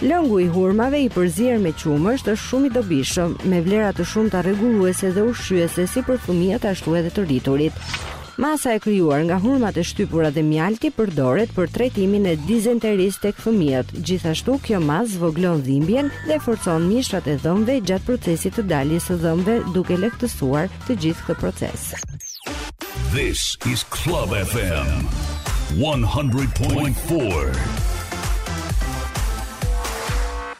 Lëngu i hurmave i përzier me qumësht është shumë i dobishëm, me vlera të shumta rregulluese dhe ushqyese si për fëmijët ashtu edhe të rriturit. Masa e krijuar nga hurmat e shtypura dhe mjalti përdoret për trajtimin e dizenterisë tek fëmijët. Gjithashtu, kjo masë zvogëlon dhimbjen dhe forcon mishrat e dhëmbëve gjatë procesit të daljes së dhëmbëve, duke lehtësuar të gjithë këtë proces. This is Club FM 100.4.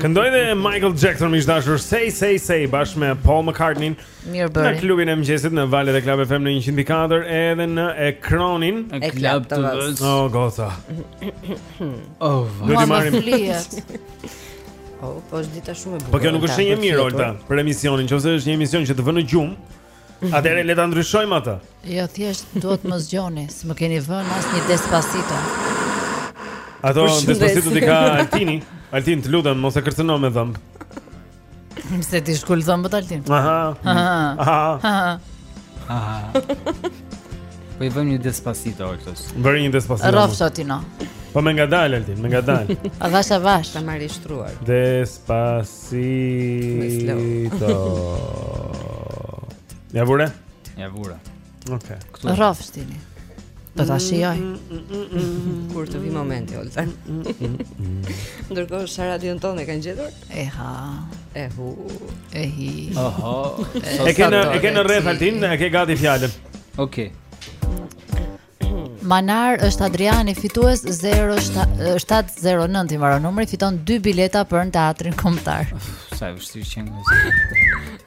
Këndoj dhe Michael Jackson miq të dashur Say, say, say Bashkë me Paul McCartney Mirë bëri Në klubin e mëngjesit Në valët e Club FM në 104 Edhe në ekranin E Club TV-së O, oh, gota O, oh, vëz Mua më flihet O, po është dita shumë e bukur Po kjo nuk është shenjë e mirë, Olta Për emisionin Qoftë se është një emision që të vë në gjumë Atëherë le ta ndryshojmë atë. Jo thjesht duhet më zgjoni, s'më keni vënë asnjë despacito. Ato despacito t'i ka Altini. Altin, të lutem, mos më kërcëno me dhëmb. Se t'i shkul dhëmbët Altin. Aha. Aha. Aha. Aha. Po i vëmë një despacito Oltës. Bëri një despacito. Rrofsh Altino. Po më ngadal Altin, më ngadal. Avash avash, ta marrim shtruar. Despas Despacito. Ia vure? Ia vura. Okej. Okay. Këtu. Rrofsh Tini. Do ta shijoj. Mm, mm, mm, Kur të vi momenti, Olta. Ndërkohë sa radion tonë e kanë gjetur? Eha. Ehu. Ehi. Oho. E kanë e kanë rreth Altin, e ke gati fjalën. Okej. Okay. Manar është Adriani fitues 0709 i mbaron numri fiton 2 bileta për në teatrin kombëtar. Sa e vështirë që ngjiz.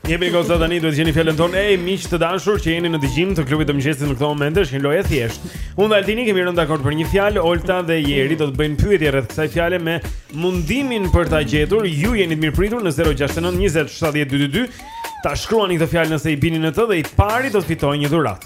Një pikë ose tani duhet të gjeni fjalën tonë. Ej miq të dashur që jeni në dëgjim të klubit të mëngjesit në këtë moment është një lojë e thjeshtë. Unë dhe Altini kemi rënë dakord për një fjalë, Olta dhe Jeri do të bëjnë pyetje rreth kësaj fjale me mundimin për ta gjetur. Ju jeni të mirëpritur në 069 20 70 222. Ta shkruani këtë fjalë nëse i bini në të dhe i pari do të fitojë një dhuratë.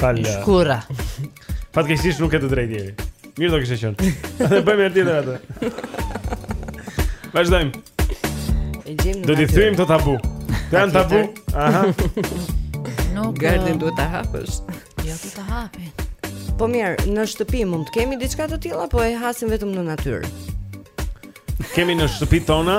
Fal. Shkurra. Fatkeqësisht nuk ke të drejtë Jeri. Mirë do kishte qenë. E bëjmë herë tjetër atë. Vazhdojmë. E gjejmë në. Do të thyejmë këto tabu. Këto janë tabu. Aha. Nuk gardhin duhet ta hapësh. Jo ti ta hapi. Po mirë, në shtëpi mund të kemi diçka të tillë apo e hasim vetëm në natyrë? Kemi në shtëpitë tona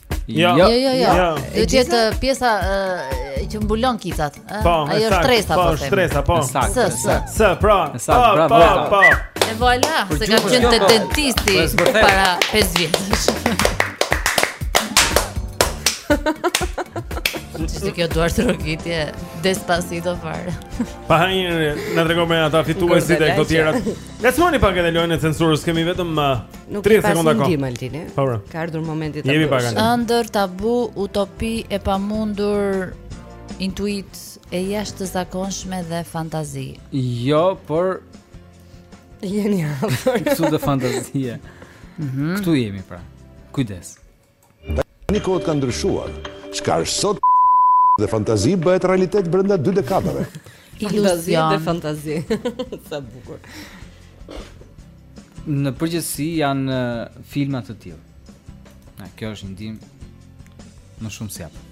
Jo, jo, jo, jo. Do të jetë pjesa që mbulon kicat, ëh. Po, Ajo është stresa, po. Po, stresa, po. Së, së. Së, pra. Po, po, po. E voilà, se ka qenë te po. dentisti po, para 5 vjetësh. Dhe kjo duartrokitje despacito fare. Pa hajde na trego me ata fituesit e këto tjera. Lajmëroni pak edhe lojën e censurës, kemi vetëm uh, Nuk e pasin ndim Altini. Po, po. Ka ardhur momenti ta bësh. Ëndër tabu, utopi e pamundur, intuitë e jashtëzakonshme dhe fantazi. Jo, por jeni afër. Këtu te fantazia. Mhm. Këtu jemi pra. Kujdes. Tani kohët kanë ndryshuar. Çka është sot dhe fantazi bëhet realitet brenda dy dekadave. Fantazi dhe fantazi. Sa bukur. Në përgjithësi janë filma të tillë. Na kjo është një film më shumë apo.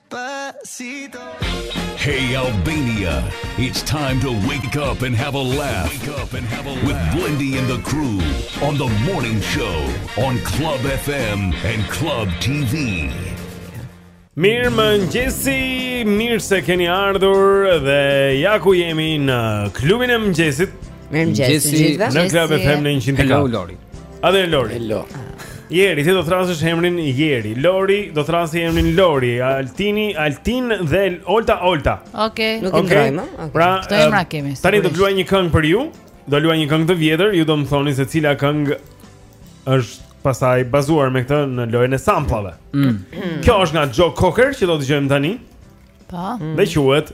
Hey Albania, it's time to wake up and have a laugh. Wake up and have a laugh with Blendi and the crew on the morning show on Club FM and Club TV. Mirëmëngjesi, mirë se keni ardhur dhe ja ku jemi në klubin e mëngjesit Mirëmëngjesi, në Club FM në 104 Hello Lori Atëherë Lori. Hello. Jeri, ti do të thërrasësh emrin Jeri. Lori do të thërrasë emrin Lori. Altini, Altin dhe Olta, Olta. Okej. Nuk i ndrojmë. Pra, këto emra eh, kemi. Tani do të luaj një këngë për ju. Do luaj një këngë të vjetër, ju do më thoni se cila këngë është pastaj bazuar me këtë në lojën e samplave. Mm. Kjo është nga Joe Cocker që do të dëgjojmë tani. Po. Dhe quhet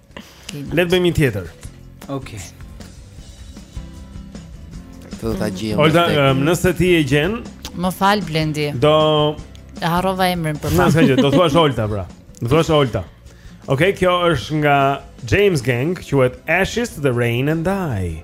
Le të bëjmë një tjetër. Okej. Okay. Këtë do ta gjejmë. Olta, um, nëse ti e gjen, më fal Blendi. Do e harrova emrin për pak. Nuk ka gjë, do thua Olta pra. Do thua Olta. Okej, okay, kjo është nga James Gang, quhet Ashes the Rain and I.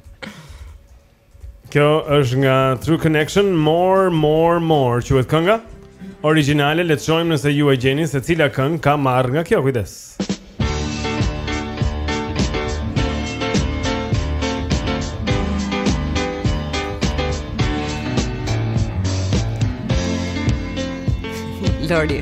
Kjo është nga True Connection More, More, More Quhet kënga origjinale, le të shohim nëse ju e gjeni Se cila këngë ka marrë nga kjo, kujdes Lori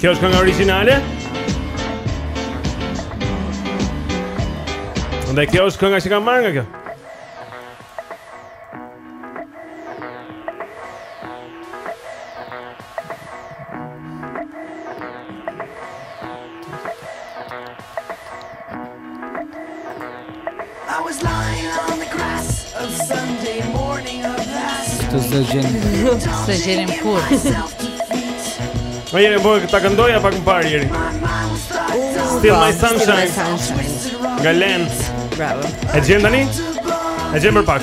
Kjo është kënga origjinale? Dhe kjo është kënga që ka marrë nga kjo. Të së gjenim Të së gjenim kur Ma jemi bojë po ta këndoja pak më parë Jeri Steal My Sunshine nga Len Bravo E gjen tani? E gjen për pak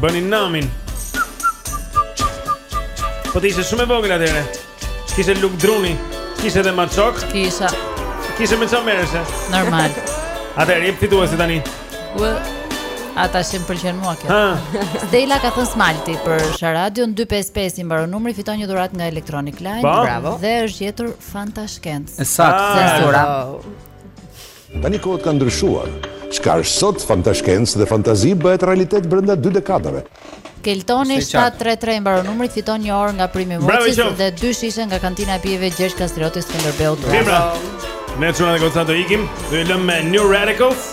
Bënin namin. Po ti ishe shumë e vogël atëre. Kishe lugë druri, kishe edhe maçok. Kisha. Kishe me çfarë merreshe? Normal. Atëre jep fituesi tani. Ata s'më pëlqen mua kjo. Stella ka thënë Smalti për sharadën 255 i mbaron numri fiton një dhuratë nga Electronic Line. Bravo. Dhe është gjetur Fantashkencë. Saktë, censura. Tani kohët kanë ndryshuar. Çka është sot fantashkencë dhe fantazi bëhet realitet brenda dy dekadave. Kelton, shtatë tre tre i mbaron numri fiton një orë nga Primi Motors dhe dy shishe nga kantina e pijeve Gjergj Kastrioti Skënderbeu Durrës. Mirë, pra. Ne çuna, ne kaq sa, do ikim, do i lëmë me New Radicals.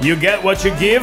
You get what you give.